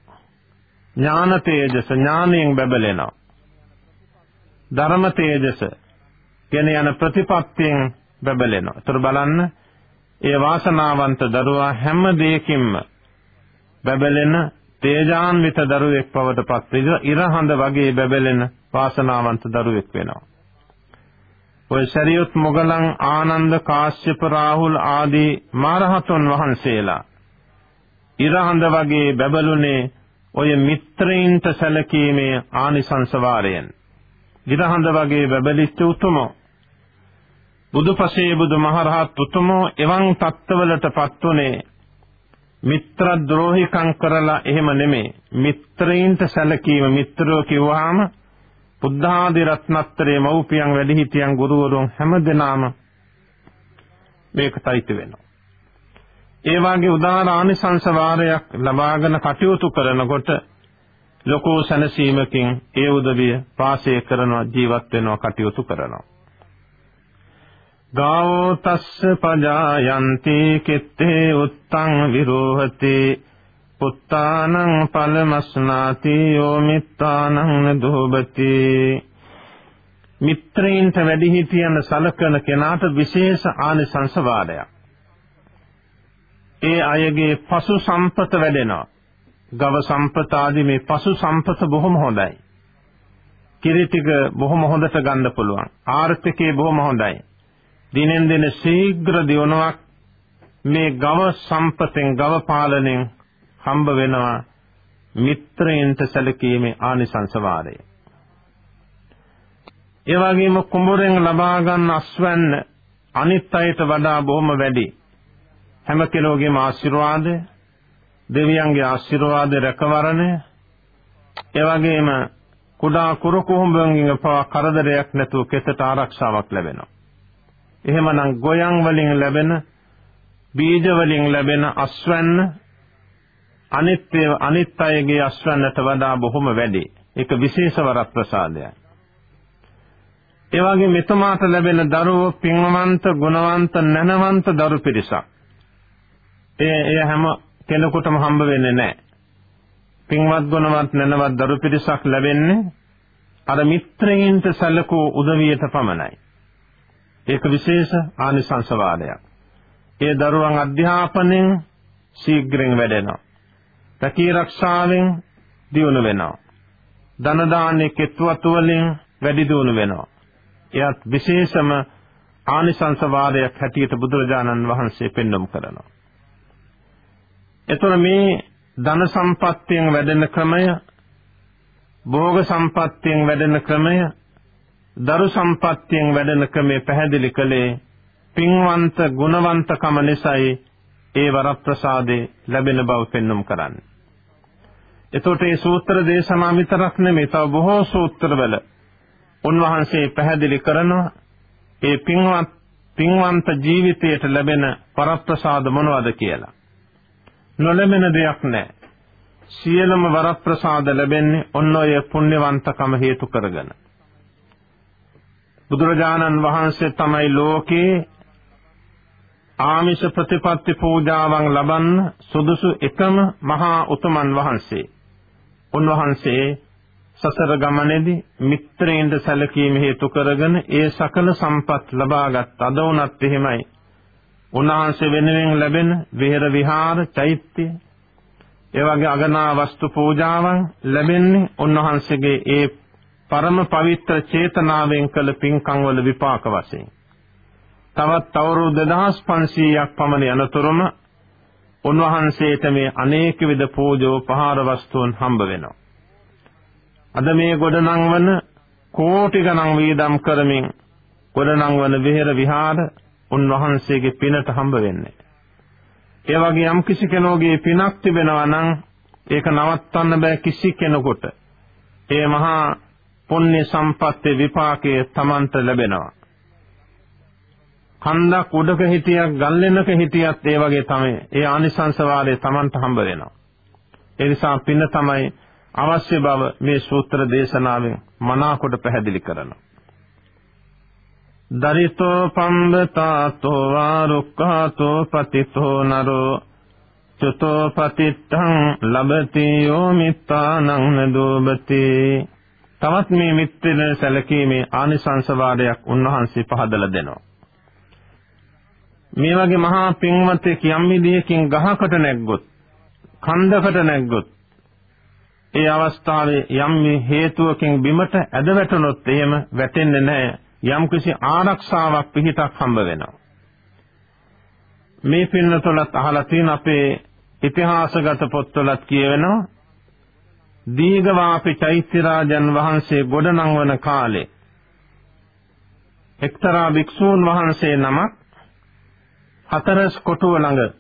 ඥාන තේජස ඥානයෙන් බැබලෙනවා. ධර්ම තේජස කියන යන ප්‍රතිපත්තියෙන් බැබලෙනවා. ඒතර බලන්න ඒ වාසනාවන්ත දරුවා හැම දෙයකින්ම බැබලෙන තේජාන්විත දරුවෙක් බවට පත් වෙන ඉරහඳ වගේ බැබලෙන වාසනාවන්ත දරුවෙක් වෙනවා. ඔය ශරියුත් මොගලන් ආනන්ද කාශ්‍යප රාහුල් ආදී මහරහතුන් වහන්සේලා ඉරහඳ වගේ බබළුනේ ඔය මිත්‍රයින්ට සැලකීමේ ආනිසංස වාරයෙන්. ඉරහඳ වගේ බබලිච්ච උතුමෝ බුදුපසේ බුදුමහරහත් උතුමෝ එවන් තත්ත්වවලටපත් උනේ මිත්‍ර ද්‍රෝහිකම් කරලා එහෙම නෙමෙයි මිත්‍රයින්ට සැලකීම මිත්‍රෝ කිව්වහම බුද්ධාදී රත්නත්‍රයේ මව්පියන් වැඩිහිටියන් ගුරුවරුන් හැමදෙනාම මේකටයිත වෙනවා. ඒ වාගේ උදාන ආනිසංස වාරයක් ලබාගෙන කටයුතු කරනකොට ලෝකෝ සනසීමකින් ඒ උදවිය පාසය කරනවා ජීවත් වෙනවා කටයුතු කරනවා. ගාවෝ තස්ස පජායන්ති කෙත්තේ උත්තං විරෝහති. පුත්තානං පලමස්නාති යෝ මිත්තානං නදෝබති. මිත්‍රයින්ට වැඩිහිටියන් සලකන කෙනාට විශේෂ ආනිසංස වාදයක්. ඒ අයගේ පසු සම්පත වැඩෙනවා. ගව සම්පත ආදී මේ පසු සම්පත බොහොම හොඳයි. කිරි ටික බොහොම හොඳට ගන්න පුළුවන්. ආර්ථිකේ බොහොම හොඳයි. දිනෙන් දින ශීඝ්‍ර දියුණුවක් මේ ගව සම්පතෙන් ගව පාලනයෙන් හම්බ වෙනවා මිත්‍රයන්ට සැලකීමේ ආනිසංස වාරය. ඒ වගේම කුඹුරෙන් ලබා ගන්න අස්වැන්න අනිත් අයට වඩා බොහොම වැඩි. හැම කෙනෙකුගේම ආශිර්වාදය, දෙවියන්ගේ ආශිර්වාදය රැකවරණය, ඒ වගේම කුඩා කුරු කුහුඹුන්ගෙන් පවා කරදරයක් නැතුව කෙතට ආරක්ෂාවක් ලැබෙනවා. එහෙමනම් ගොයන් වලින් ලැබෙන බීජ වලින් ලැබෙන අස්වැන්න අනිත් අනිත් අයගේ අස්වැන්නට වඩා බොහොම වැඩි. ඒක විශේෂ වරප්‍රසාදයක්. ඒ වගේ මෙතුමාට ලැබෙන දරුවෝ පින්වන්ත, ගුණවන්ත, නැනවන්ත දරු පිරිසක්. ඒ එය හැම කෙනෙකුටම හම්බ වෙන්නේ නැහැ. පින්වත් ගුණවත් නැනවත් දරු පිරිසක් ලැබෙන්නේ අර මිත්‍රයින්ට සැලකූ උදවියට පමණයි. ඒක විශේෂ ආනිසංස වාදයක්. ඒ දරුවන් අධ්‍යාපනයෙන් ශීඝ්‍රයෙන් වැඩෙනවා. රැකී රක්ෂාවෙන් දියුණු වෙනවා. ධන දාන්නේ කෙත්වතු වලින් වැඩි දියුණු වෙනවා. එයත් විශේෂම ආනිසංස වාදයක් හැටියට බුදුරජාණන් වහන්සේ පෙන්වමු කරනවා. එතකොට මේ ධන සම්පත්තියෙන් වැඩෙන ක්‍රමය භෝග සම්පත්තියෙන් වැඩෙන ක්‍රමය දරු සම්පත්තියෙන් වැඩෙන ක්‍රමය පැහැදිලි කළේ පින්වන්ත ගුණවන්තකම නිසායි ඒ වරප්‍රසාදේ ලැබෙන බව පෙන්눔 කරන්නේ. එතකොට මේ සූත්‍ර දේශනා විතරක් නෙමෙයි තව බොහෝ සූත්‍රවල උන්වහන්සේ පැහැදිලි කරනවා ඒ පින්වත් පින්වන්ත ජීවිතයට ලැබෙන වරප්‍රසාද මොනවද කියලා. නොලැබෙන දෙයක් නැහැ. සියලුම වරප්‍රසාද ලැබෙන්නේ ඔන්න ඔය පුණ්‍යවන්තකම හේතු කරගෙන. බුදුරජාණන් වහන්සේ තමයි ලෝකේ ආමිෂ ප්‍රතිපත්ති පූජාවන් ලබන්න සුදුසු එකම මහා උතුමන් වහන්සේ. උන්වහන්සේ සසර ගමනේදී මිත්‍රයින්ද සැලකීම හේතු කරගෙන ඒ සකල සම්පත් ලබාගත් අද වුණත් එහෙමයි. උන්වහන්සේ වෙනුවෙන් ලැබෙන විහෙර විහාර චෛත්‍ය ඒ වගේ අගනා වස්තු පූජාවන් ලැබෙන්නේ උන්වහන්සේගේ ඒ පරම පවිත්‍ර චේතනාවෙන් කළ පින්කම් වල විපාක වශයෙන්. තවත් අවුරුදු 2500ක් පමණ යනතුරුම උන්වහන්සේට මේ අනේක විද පූජෝපහාර වස්තුන් හම්බ වෙනවා. අද මේ ගොඩනංවන කෝටි ගණන් වීදම් කරමින් ගොඩනංවන විහෙර විහාර උන්වහන්සේගේ පිනට හම්බ වෙන්නේ. ඒ වගේ යම් කිසි කෙනෙකුගේ පිනක් තිබෙනවා නම් ඒක නවත්තන්න බෑ කිසි කෙනෙකුට. ඒ මහා පුණ්‍ය සම්පත්තේ විපාකයේ Tamanට ලැබෙනවා. කන්දක් උඩක හිටියක් ගල්ලෙනක හිටියත් ඒ වගේ තමයි. ඒ ආනිසංස වාරේ Tamanට හම්බ වෙනවා. ඒ නිසා පින්න තමයි අවශ්‍ය බව මේ සූත්‍ර දේශනාවෙන් මනාකොට පැහැදිලි කරනවා. දරිතෝ පම්බතාතෝ වාරුක්ඛාතෝ පතිතෝ නරෝ චතෝ පතිත්තං ලබති යෝ මිත්තානං නදෝබති තවත් මේ මිත්‍රන සැලකීමේ ආනිසංස වාදයක් උන්වහන්සේ පහදලා දෙනවා. මේ වගේ මහා පින්වතෙක් යම් විදියකින් ගහකට නැග්ගොත් කන්දකට නැග්ගොත් ඒ අවස්ථාවේ යම් හේතුවකින් බිමට ඇද වැටුනොත් එහෙම වැටෙන්නේ නැහැ. යම් කිසි ආරක්ෂාවක් පිහිටක් හම්බ වෙනවා. මේ පින්නතොලත් අහලා තියෙන අපේ ඉතිහාසගත පොත්වලත් කියවෙනවා දීඝවාපි චෛත්‍ය රාජන් වහන්සේ ගොඩනංවන කාලේ එක්තරා භික්ෂූන් වහන්සේ නමක් හතරස් කොටුව ළඟ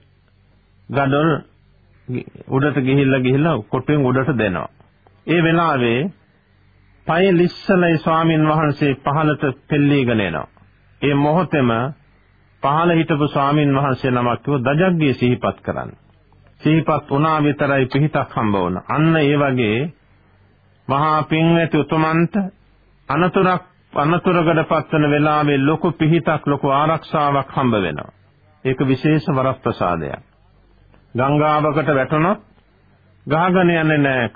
ගඩොල් උඩට ගිහිල්ලා ගිහිල්ලා කොටුවෙන් උඩට දෙනවා. ඒ වෙලාවේ පය ලිස්සලයි ස්වාමින් වහන්සේ පහළට පෙල්ලීගෙන එනවා. ඒ මොහොතේම පහළ හිටපු ස්වාමින් වහන්සේ නමක් කිව්ව දජග්ගිය සිහිපත් කරන්න. සිහිපත් වුණා විතරයි පිහිටක් හම්බ වුණ. අන්න ඒ වගේ මහා පින්වැති උතුමන්ට අනතුරක් අනතුරකට පත්වන වෙලාවේ ලොකු පිහිටක් ලොකු ආරක්ෂාවක් හම්බ වෙනවා. ඒක විශේෂ වරප්‍රසාදයක්. ගංගාවකට වැටුණොත් ගහගෙන යන්නේ නැහැ.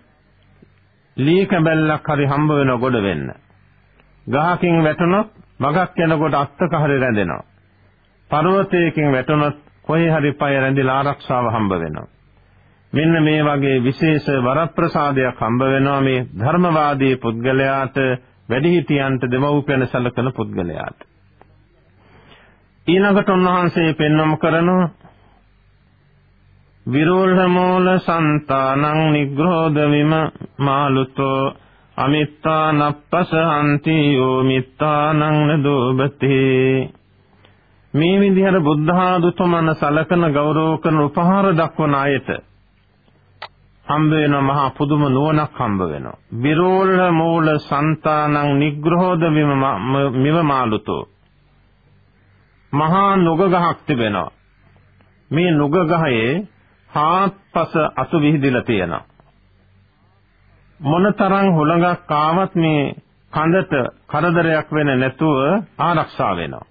ලී කැබැල්ලක් හරි හම්බ වෙන ගොඩ වෙන්න. ගහකින් වැටුණොත් මගක් යනකොට අත්තක හරි රැඳෙනවා. පර්වතයකින් වැටුණොත් කොහේ හරි පය රැඳිලා ආරක්ෂාව හම්බ වෙනවා. මෙන්න මේ වගේ විශේෂ වරප්‍රසාදයක් හම්බ වෙනවා මේ ධර්මවාදී පුද්ගලයාට වැඩිහිටියන්ට දෙමව්පියන් සැලකන පුද්ගලයාට. ඊළඟට උන්වහන්සේ පෙන්වමු කරනවා විරෝධ මූල සන්තානං නිග්‍රෝධ විම මාලුතෝ අමිත්තා නප්පසහන්ති යෝ මිත්තානං නදෝබති මේ විදිහට බුද්ධ ආදුතුමන සලකන ගෞරව කරන උපහාර දක්වන අයට හම්බ වෙන මහා පුදුම නුවණක් හම්බ වෙනවා විරෝධ මූල සන්තානං නිග්‍රෝධ විම මිව මාලුතෝ මහා නුග ගහක් තිබෙනවා මේ නුග ගහේ හාත්පස අතු විහිදලා තියෙනවා. මොනතරම් හුළඟක් ආවත් මේ කඳට කරදරයක් වෙන්නේ නැතුව ආරක්ෂා වෙනවා.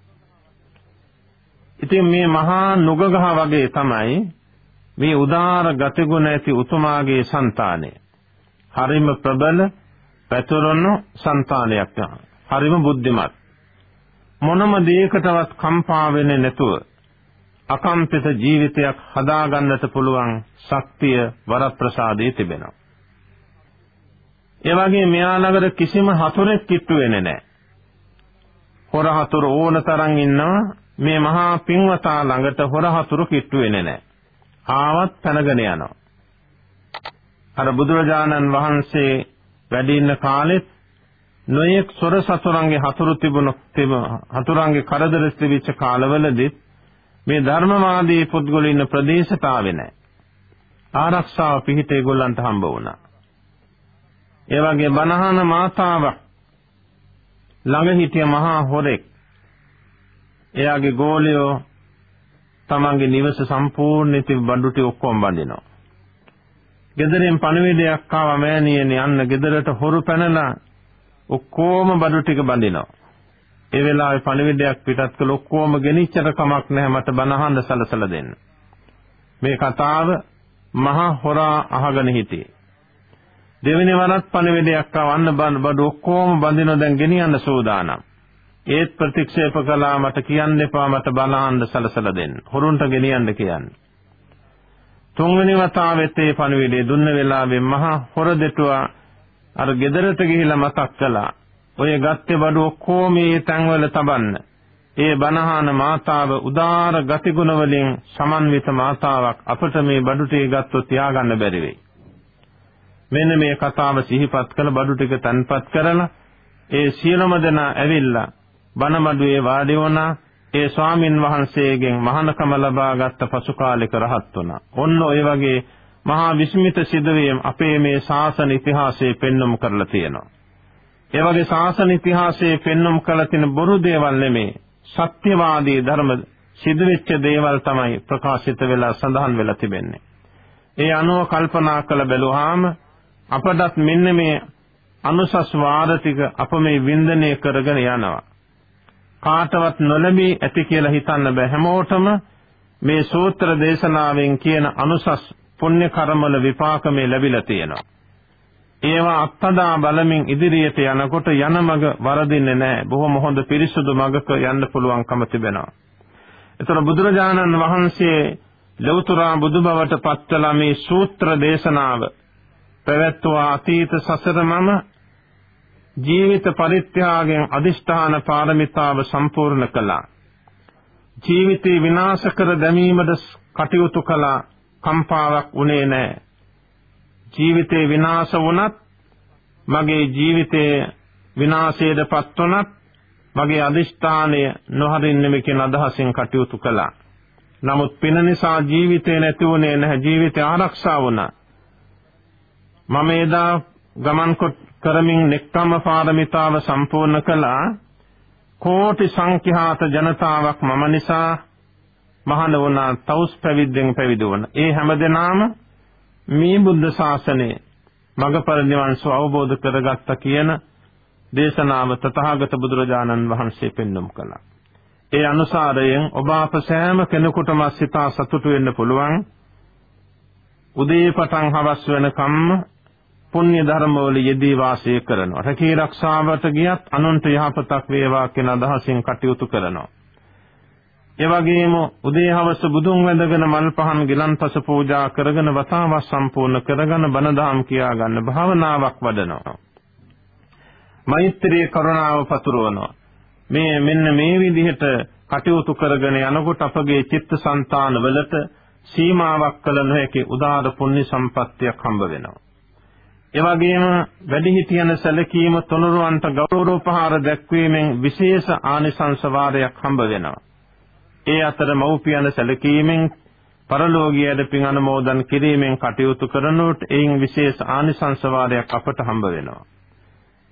ඉතින් මේ මහා නුග ගහ වගේ තමයි මේ උදාාර ගතිගුණ ඇති උතුමාගේ సంతානය හරිම ප්‍රබල පැතුරුණු సంతානයක් හරිම බුද්ධිමත් මොනම දෙයකටවත් කම්පා වෙන්නේ නැතුව අකම්පිත ජීවිතයක් හදාගන්නට පුළුවන් ශක්තිය වරප්‍රසාදයේ තිබෙනවා. ඒ වගේ මෙයා නගර කිසිම හතුරෙක් කිට්ටු වෙන්නේ නැහැ. හොර හතුරු ඕන තරම් ඉන්නවා මේ මහා පින්වතා ළඟට හොර හතුරු කිට්ටු වෙන්නේ නැහැ. ආවත් පැනගෙන යනවා. අර බුදුරජාණන් වහන්සේ වැඩ ඉන්න කාලෙත් නොයෙක් සොර සතුරන්ගේ හතුරු තිබුණ හතුරන්ගේ කරදර තිබිච්ච කාලවලදීත් මේ ධර්මවාදී පුද්ගලයෝ ඉන්න ප්‍රදේශයට ආවේ නැහැ. ආරක්ෂාව පිහිට ඒගොල්ලන්ට හම්බ වුණා. ඒ වගේ බනහන මාතාවක් ළඟ හිටිය මහා හොරෙක් එයාගේ ගෝලියෝ තමන්ගේ නිවස සම්පූර්ණ ඉති බඩු ටික ඔක්කොම බඳිනවා. ගෙදරින් පණිවිඩයක් ආව මෑණියනේ යන්න ගෙදරට හොරු පැනලා ඔක්කොම බඩු ටික බඳිනවා. ඒ වෙලාවේ පණිවිඩයක් පිටත් කළ ඔක්කොම ගෙනිච්චට කමක් නැහැ මට බනහන්න සලසලා දෙන්න. මේ කතාව මහා හොරා අහගෙන හිටියේ. දෙවෙනි වරත් පණිවිඩයක් ආවන්න බඩු ඔක්කොම බඳින දැන් ගෙනියන්න සූදානම්. ඒත් ප්‍රතික්ෂේප කළා මට කියන්න එපා මට බනහන්න සලසලා දෙන්න. හොරුන්ට ගෙනියන්න කියන්නේ. තුන්වෙනි වතාවෙත් ඒ පණිවිඩය දුන්න වෙලාවේ මහා හොර දෙටුවා අර ගෙදරට ගිහිලා මතක් කළා. ඔය ගත්තේ බඩු ඔක්කොම මේ තැන්වල තබන්න. ඒ බණහාන මාතාව උදාර ගතිගුණ වලින් සමන්විත මාතාවක් අපට මේ බඩු ටික ගත්තොත් තියාගන්න බැරි වෙයි. මෙන්න මේ කතාව සිහිපත් කළ බඩු ටික තන්පත් කරලා ඒ සියලුම දෙනා ඇවිල්ලා බණ මඩුවේ වාඩි වුණා. ඒ ස්වාමින් වහන්සේගෙන් මහානකම ලබා ගත්ත පසු කාලයක රහත් වුණා. ඔන්න ඔය වගේ මහා විස්මිත සිදුවීම් අපේ මේ ශාසන ඉතිහාසයේ පෙන්වමු කරලා තියෙනවා. ඒ වගේ ශාසන ඉතිහාසයේ පෙන්눔 කළ තියෙන බොරු දේවල් නෙමේ සත්‍යවාදී ධර්ම සිදුවෙච්ච දේවල් තමයි ප්‍රකාශිත වෙලා සඳහන් වෙලා තිබෙන්නේ. ඒ අනුව කල්පනා කළ බැලුවාම අපටත් මෙන්න මේ අනුසස් වාද ටික අප මේ වින්දනය කරගෙන යනවා. කාටවත් නොලැබී ඇති කියලා හිතන්න බෑ හැමෝටම මේ සූත්‍ර දේශනාවෙන් කියන අනුසස් පුණ්‍ය කර්මවල විපාක මේ ලැබිලා තියෙනවා. ඒවා අත්හදා බලමින් ඉදිරියට යනකොට යන මඟ වරදින්නේ නැහැ. බොහොම හොඳ පිරිසුදු මඟක යන්න පුළුවන්කම තිබෙනවා. ඒතර බුදුරජාණන් වහන්සේ ලෞතර බුදුබවට පත්වලා මේ සූත්‍ර දේශනාව පැවැත්වුවා අතීත සසරමම ජීවිත පරිත්‍යාගයෙන් අදිෂ්ඨාන පාරමිතාව සම්පූර්ණ කළා. ජීවිතේ විනාශ කර දැමීමද කටයුතු කළා. කම්පාවක් උනේ නැහැ. ජීවිතේ විනාශ වුණත් මගේ ජීවිතයේ විනාශයටපත් වුණත් මගේ අදිෂ්ඨානය නොහරින්නෙමි කියන අදහසින් කටයුතු කළා. නමුත් පින නිසා ජීවිතේ නැති වුණේ නැහැ ජීවිතය ආරක්ෂා වුණා. මම එදා ගමන් කරමින් නෙක්ඛම්ම පාරමිතාව සම්පූර්ණ කළා කෝටි සංඛ්‍යාත ජනතාවක් මම නිසා මහාන වුණා තවුස් පැවිද්දෙන් පැවිදි වුණා. ඒ හැමදෙනාම මේ බුද්ධ ශාසනය මගපර නිවන් සුව අවබෝධ කරගත්ත කියන දේශනාව තථාගත බුදුරජාණන් වහන්සේ පෙන්වුම් කළා. ඒ අනුසාරයෙන් ඔබ අප සෑම කෙනෙකුටම සිතා සතුටු වෙන්න පුළුවන්. උදේ පටන් හවස් වෙනකම්ම පුණ්‍ය ධර්මවල යෙදී වාසය කරනවා. රැකී ආරක්ෂාවට ගියත් අනුන්ට යහපතක් වේවා කියන අදහසින් කටයුතු කරනවා. ඒ වගේම උදේ හවස බුදුන් වැඳගෙන මල් පහන් ගිලන්පස පූජා කරගෙන වතාවක් සම්පූර්ණ කරගෙන බණ දහම් කියා ගන්න භාවනාවක් වඩනවා. මෛත්‍රී කරුණාව පතුරවනවා. මේ මෙන්න මේ විදිහට කටයුතු කරගෙන යනකොට අපගේ චිත්තසංතාන වලට සීමාවක් කළ නොහැකි උදාර පුණ්‍ය සම්පත්තියක් හම්බ වෙනවා. ඒ වගේම වැඩිහිටියන සැලකීම තුනුරුවන්ට ගෞරවෝපහාර දැක්වීමෙන් විශේෂ ආනිසංස වාරයක් හම්බ වෙනවා. ඒ අතර මව්පියන සැලකීමෙන් පරලෝකීයද පින් අනුමෝදන් කිරීමෙන් කටයුතු කරනොත් එයින් විශේෂ ආනිසංස වාරයක් අපට හම්බ වෙනවා.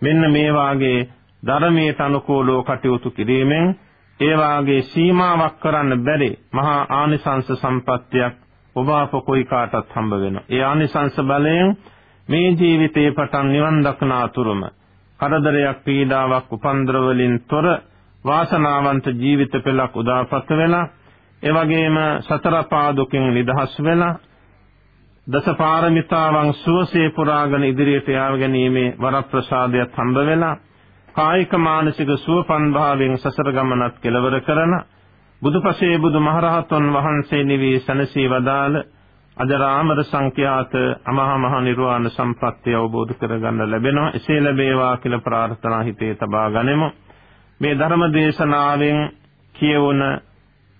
මෙන්න මේ වාගේ ධර්මයට අනුකූලව කටයුතු කිරීමෙන් ඒ වාගේ සීමාවක් කරන්න බැරි මහා ආනිසංස සම්පත්තියක් ඔබ අප කොයි කාටත් හම්බ වෙනවා. ඒ ආනිසංස බලයෙන් මේ ජීවිතේ පටන් නිවන් දක්නා තුරුම කරදරයක් පීඩාවක් උපන්ද්‍ර වලින් තොර වාසනාවන්ත ජීවිත පෙළක් උදාපත් වෙලා ඒ වගේම සතර පාදුකින් නිදහස් වෙලා දසපාරමිතාවන් සුවසේ පුරාගෙන ඉදිරියට යාව ගැනීමේ වරප්‍රසාදයක් හම්බ වෙලා කායික මානසික සුවපන් භාවයෙන් සසර ගමනත් කෙලවර කරන බුදුපසේ බුදුමහරහතන් වහන්සේ නිවී සනසී වදාළ අජරාමර සංඛ්‍යාත අමහා මහ නිර්වාණ සම්පත්තිය අවබෝධ කරගන්න ලැබෙනවා එසේ ලැබේවා කියලා ප්‍රාර්ථනා හිතේ තබා ගනිමු මේ ධර්ම දේශනාවෙන් කියවන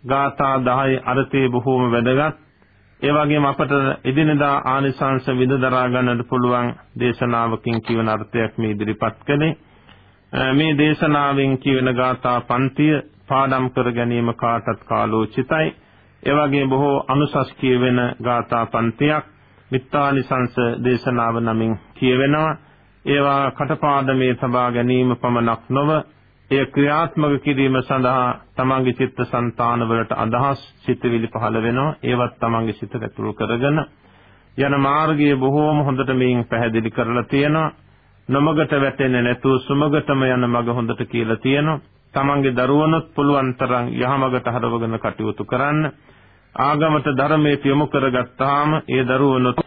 ගාථා 10 අර්ථයේ බොහෝම වැදගත්. ඒ වගේම අපට එදිනදා ආනිසංස විඳ දරා ගන්නට පුළුවන් දේශනාවකින් කියවන අර්ථයක් මේ ඉදිරිපත් කළේ. මේ දේශනාවෙන් කියවන ගාථා පන්තිය පාඩම් කර ගැනීම කාටත් කාලෝචිතයි. ඒ වගේ බොහෝ අනුසස් කියවෙන ගාථා පන්තියක් මිත්තානිසංස දේශනාව නමින් කියවෙනවා. ඒවා කටපාඩමේ තබා ගැනීම පමණක් නොව එය ක්‍රියාත්මක කිරීම සඳහා තමන්ගේ චිත්ත સંතාන වලට අදහස් සිතවිලි පහළ වෙනවා. ඒවත් තමන්ගේ සිතට ඇතුළු කරගෙන යන මාර්ගය බොහෝම හොඳට මේන් පැහැදිලි කරලා තියෙනවා. නොමගට වැටෙන්නේ නැතුව සුමගටම යන මඟ හොඳට කියලා තියෙනවා. තමන්ගේ දරුවනොත් පුළුවන් තරම් යහමගට හරවගෙන කටයුතු කරන්න. ආගමට ධර්මයේ යොමු කරගත්තාම ඒ දරුවනොත්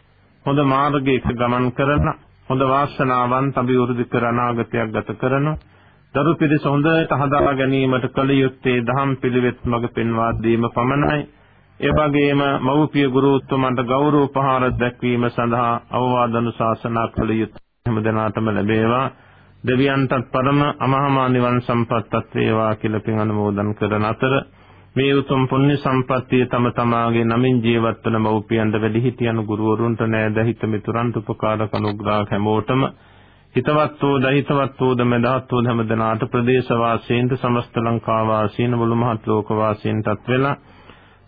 හොඳ මාර්ගයක ගමන් කරන හොඳ වාසනාවන්ත අභිවෘද්ධි කර අනාගතයක් ගත කරනවා දරු පිරිස හොඳට හදා ගැනීමට කල යුත්තේ දහම් පිළිවෙත් මඟ පෙන්වා දීම පමණයි. ඒ වගේම මව්පිය ගුරු උතුමන්ට ගෞරව උපහාර දැක්වීම සඳහා අවවාද අනුශාසනා කළ යුතු හැම දිනාටම ලැබේවා. දෙවියන්ටත් පරම අමහා නිවන් සම්පත්තත් වේවා කියලා පින් අනුමෝදන් කරන අතර මේ උතුම් පුණ්‍ය සම්පත්තිය තම තමාගේ නමින් ජීවත් වන මව්පියන්ට වැඩිහිටියන් ගුරුවරුන්ට නෑද හිත මිතුරන්ට උපකාරක අනුග්‍රහ හැමෝටම හිතවත් වූ දහිතවත් වූ දමදාත් වූ හැම දෙනාට ප්‍රදේශ වාසීන්ට සමස්ත ලංකා වාසීන් මුළු මහත් ලෝක වාසීන්ටත් වෙලා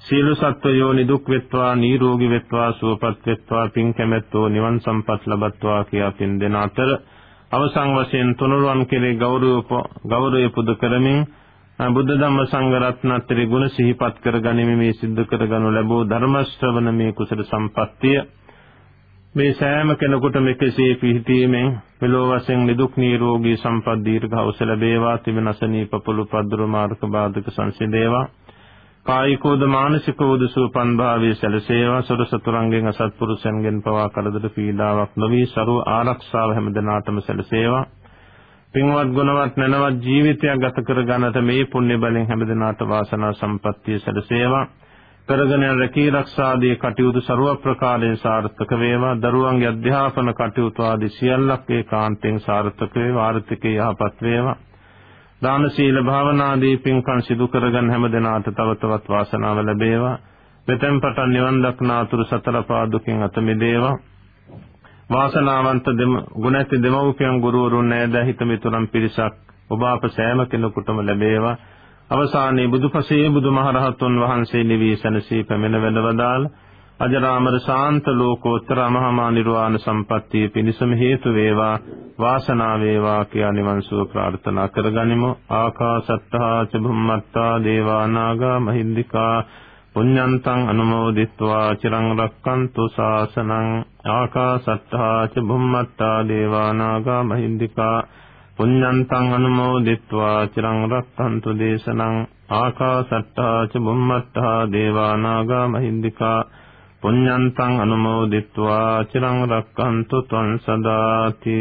සීල සත්වයෝ නිදුක් වෙත්වා නිරෝගී වෙත්වා සුවපත් වෙත්වා පින් කැමැත්තෝ නිවන් සම්පත් ලබත්වා කියා පින් දෙන අතර අවසන් වශයෙන් තුනුරුවන් කෙරේ ගෞරව ගෞරවය පුද කරමින් බුද්ධ ධම්ම සංඝ රත්නත්‍රි ගුණ සිහිපත් කර ගනිමින් මේ සිද්ධ කරගනු ලැබූ ධර්ම ශ්‍රවණ මේ කුසල සම්පත්තිය. මේ සෑම කෙනෙකුටම එකසේ පිහිටීමෙන් මෙලෝ වශයෙන් නිදුක් නිරෝගී සම්පත් දීර්ඝවස ලැබේවා. තිබෙන අසනීප පොළු පද්දුරු මාර්ග බාධක සංසිඳේවා. කායිකෝද මානසිකෝද සූපන් භාවයේ සැලසේවා. සොර සතුරන්ගෙන් අසත්පුරුෂයන්ගෙන් පවා කරදර පීඩාවක් නොවි සරුව ආරක්ෂාව හැමදෙනාටම සැලසේවා. පින්වත් ගුණවත් නැනවත් ජීවිතයක් ගත කර ගන්නට මේ පුණ්‍ය බලෙන් හැමදෙනාට වාසනා සම්පත්තිය සැලසේවා. කරගෙන යන රැකී ආරක්ෂාදී කටයුතු ਸਰව ප්‍රකාරයෙන් සාර්ථක වේවා. දරුවන්ගේ අධ්‍යාපන කටයුතු ආදී සියල්ලක් ඒකාන්තයෙන් සාර්ථක වේවා. ආර්ථිකය යහපත් වේවා. දාන සීල භාවනාදී පින්කම් සිදු කරගෙන හැම දිනාට තව තවත් වාසනාව ලැබේවා. මෙතෙන් පටන් නිවන් දක්නාතුරු සතර පාදුකින් අත මිදේවා. වාසනාවන්ත දෙම ගුණැති දෙමව්පියන් ගුරුවරුන් නෑද හිත මිතුරන් පිරිසක් ඔබ අප සෑම කෙනෙකුටම ලැබේවා. අවසානයේ බුදුපසේ බුදුමහරහතුන් වහන්සේ නිවී සැනසී පැමිණ වැඩවදාළ අජරාමර ශාන්ත ලෝකෝත්තර මහා නිර්වාණ සම්පත්තිය පිණිසම හේතු වේවා වාසනාව වේවා කියා නිවන් සුව ප්‍රාර්ථනා කරගනිමු. ආකාසත්තා ච බුම්මත්තා දේවා නාග මහින්దికා පුඤ්ඤන්තං අනුමෝදිත්වා චිරං රක්칸තු සාසනං ආකාසත්තා ච බුම්මත්තා දේවා නාග මහින්దికා පුඤ්ඤන්තං අනුමෝදිත්වා චිරං රක්칸තු දේශනං ආකාසත්තා ච බුම්මත්තා දේවා නාග මහින්దికා පුඤ්ඤන්තං අනුමෝදිත්වා චිරං රක්칸තු ත්වං සදාති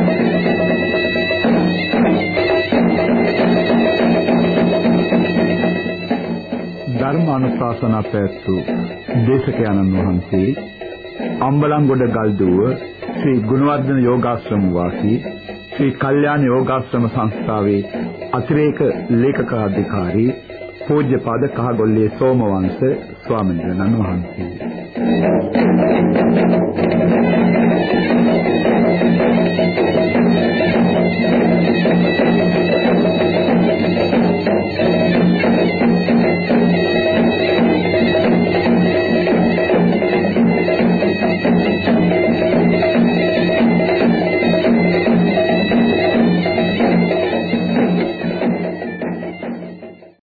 ධර්මානුශාසනා පැවැත්වූ දේශකයන්න් වහන්සේ අම්බලන්ගොඩ ගල්දුව ශ්‍රී ගුණවර්ධන යෝගාශ්‍රම වාසී ශ්‍රී කල්යාණ යෝගාශ්‍රම සංස්ථාවේ අතිරේක ලේකකාධිකාරී පූජ්‍යපාද කහගොල්ලේ සෝමවංශ ස්වාමීන් වහන්සේ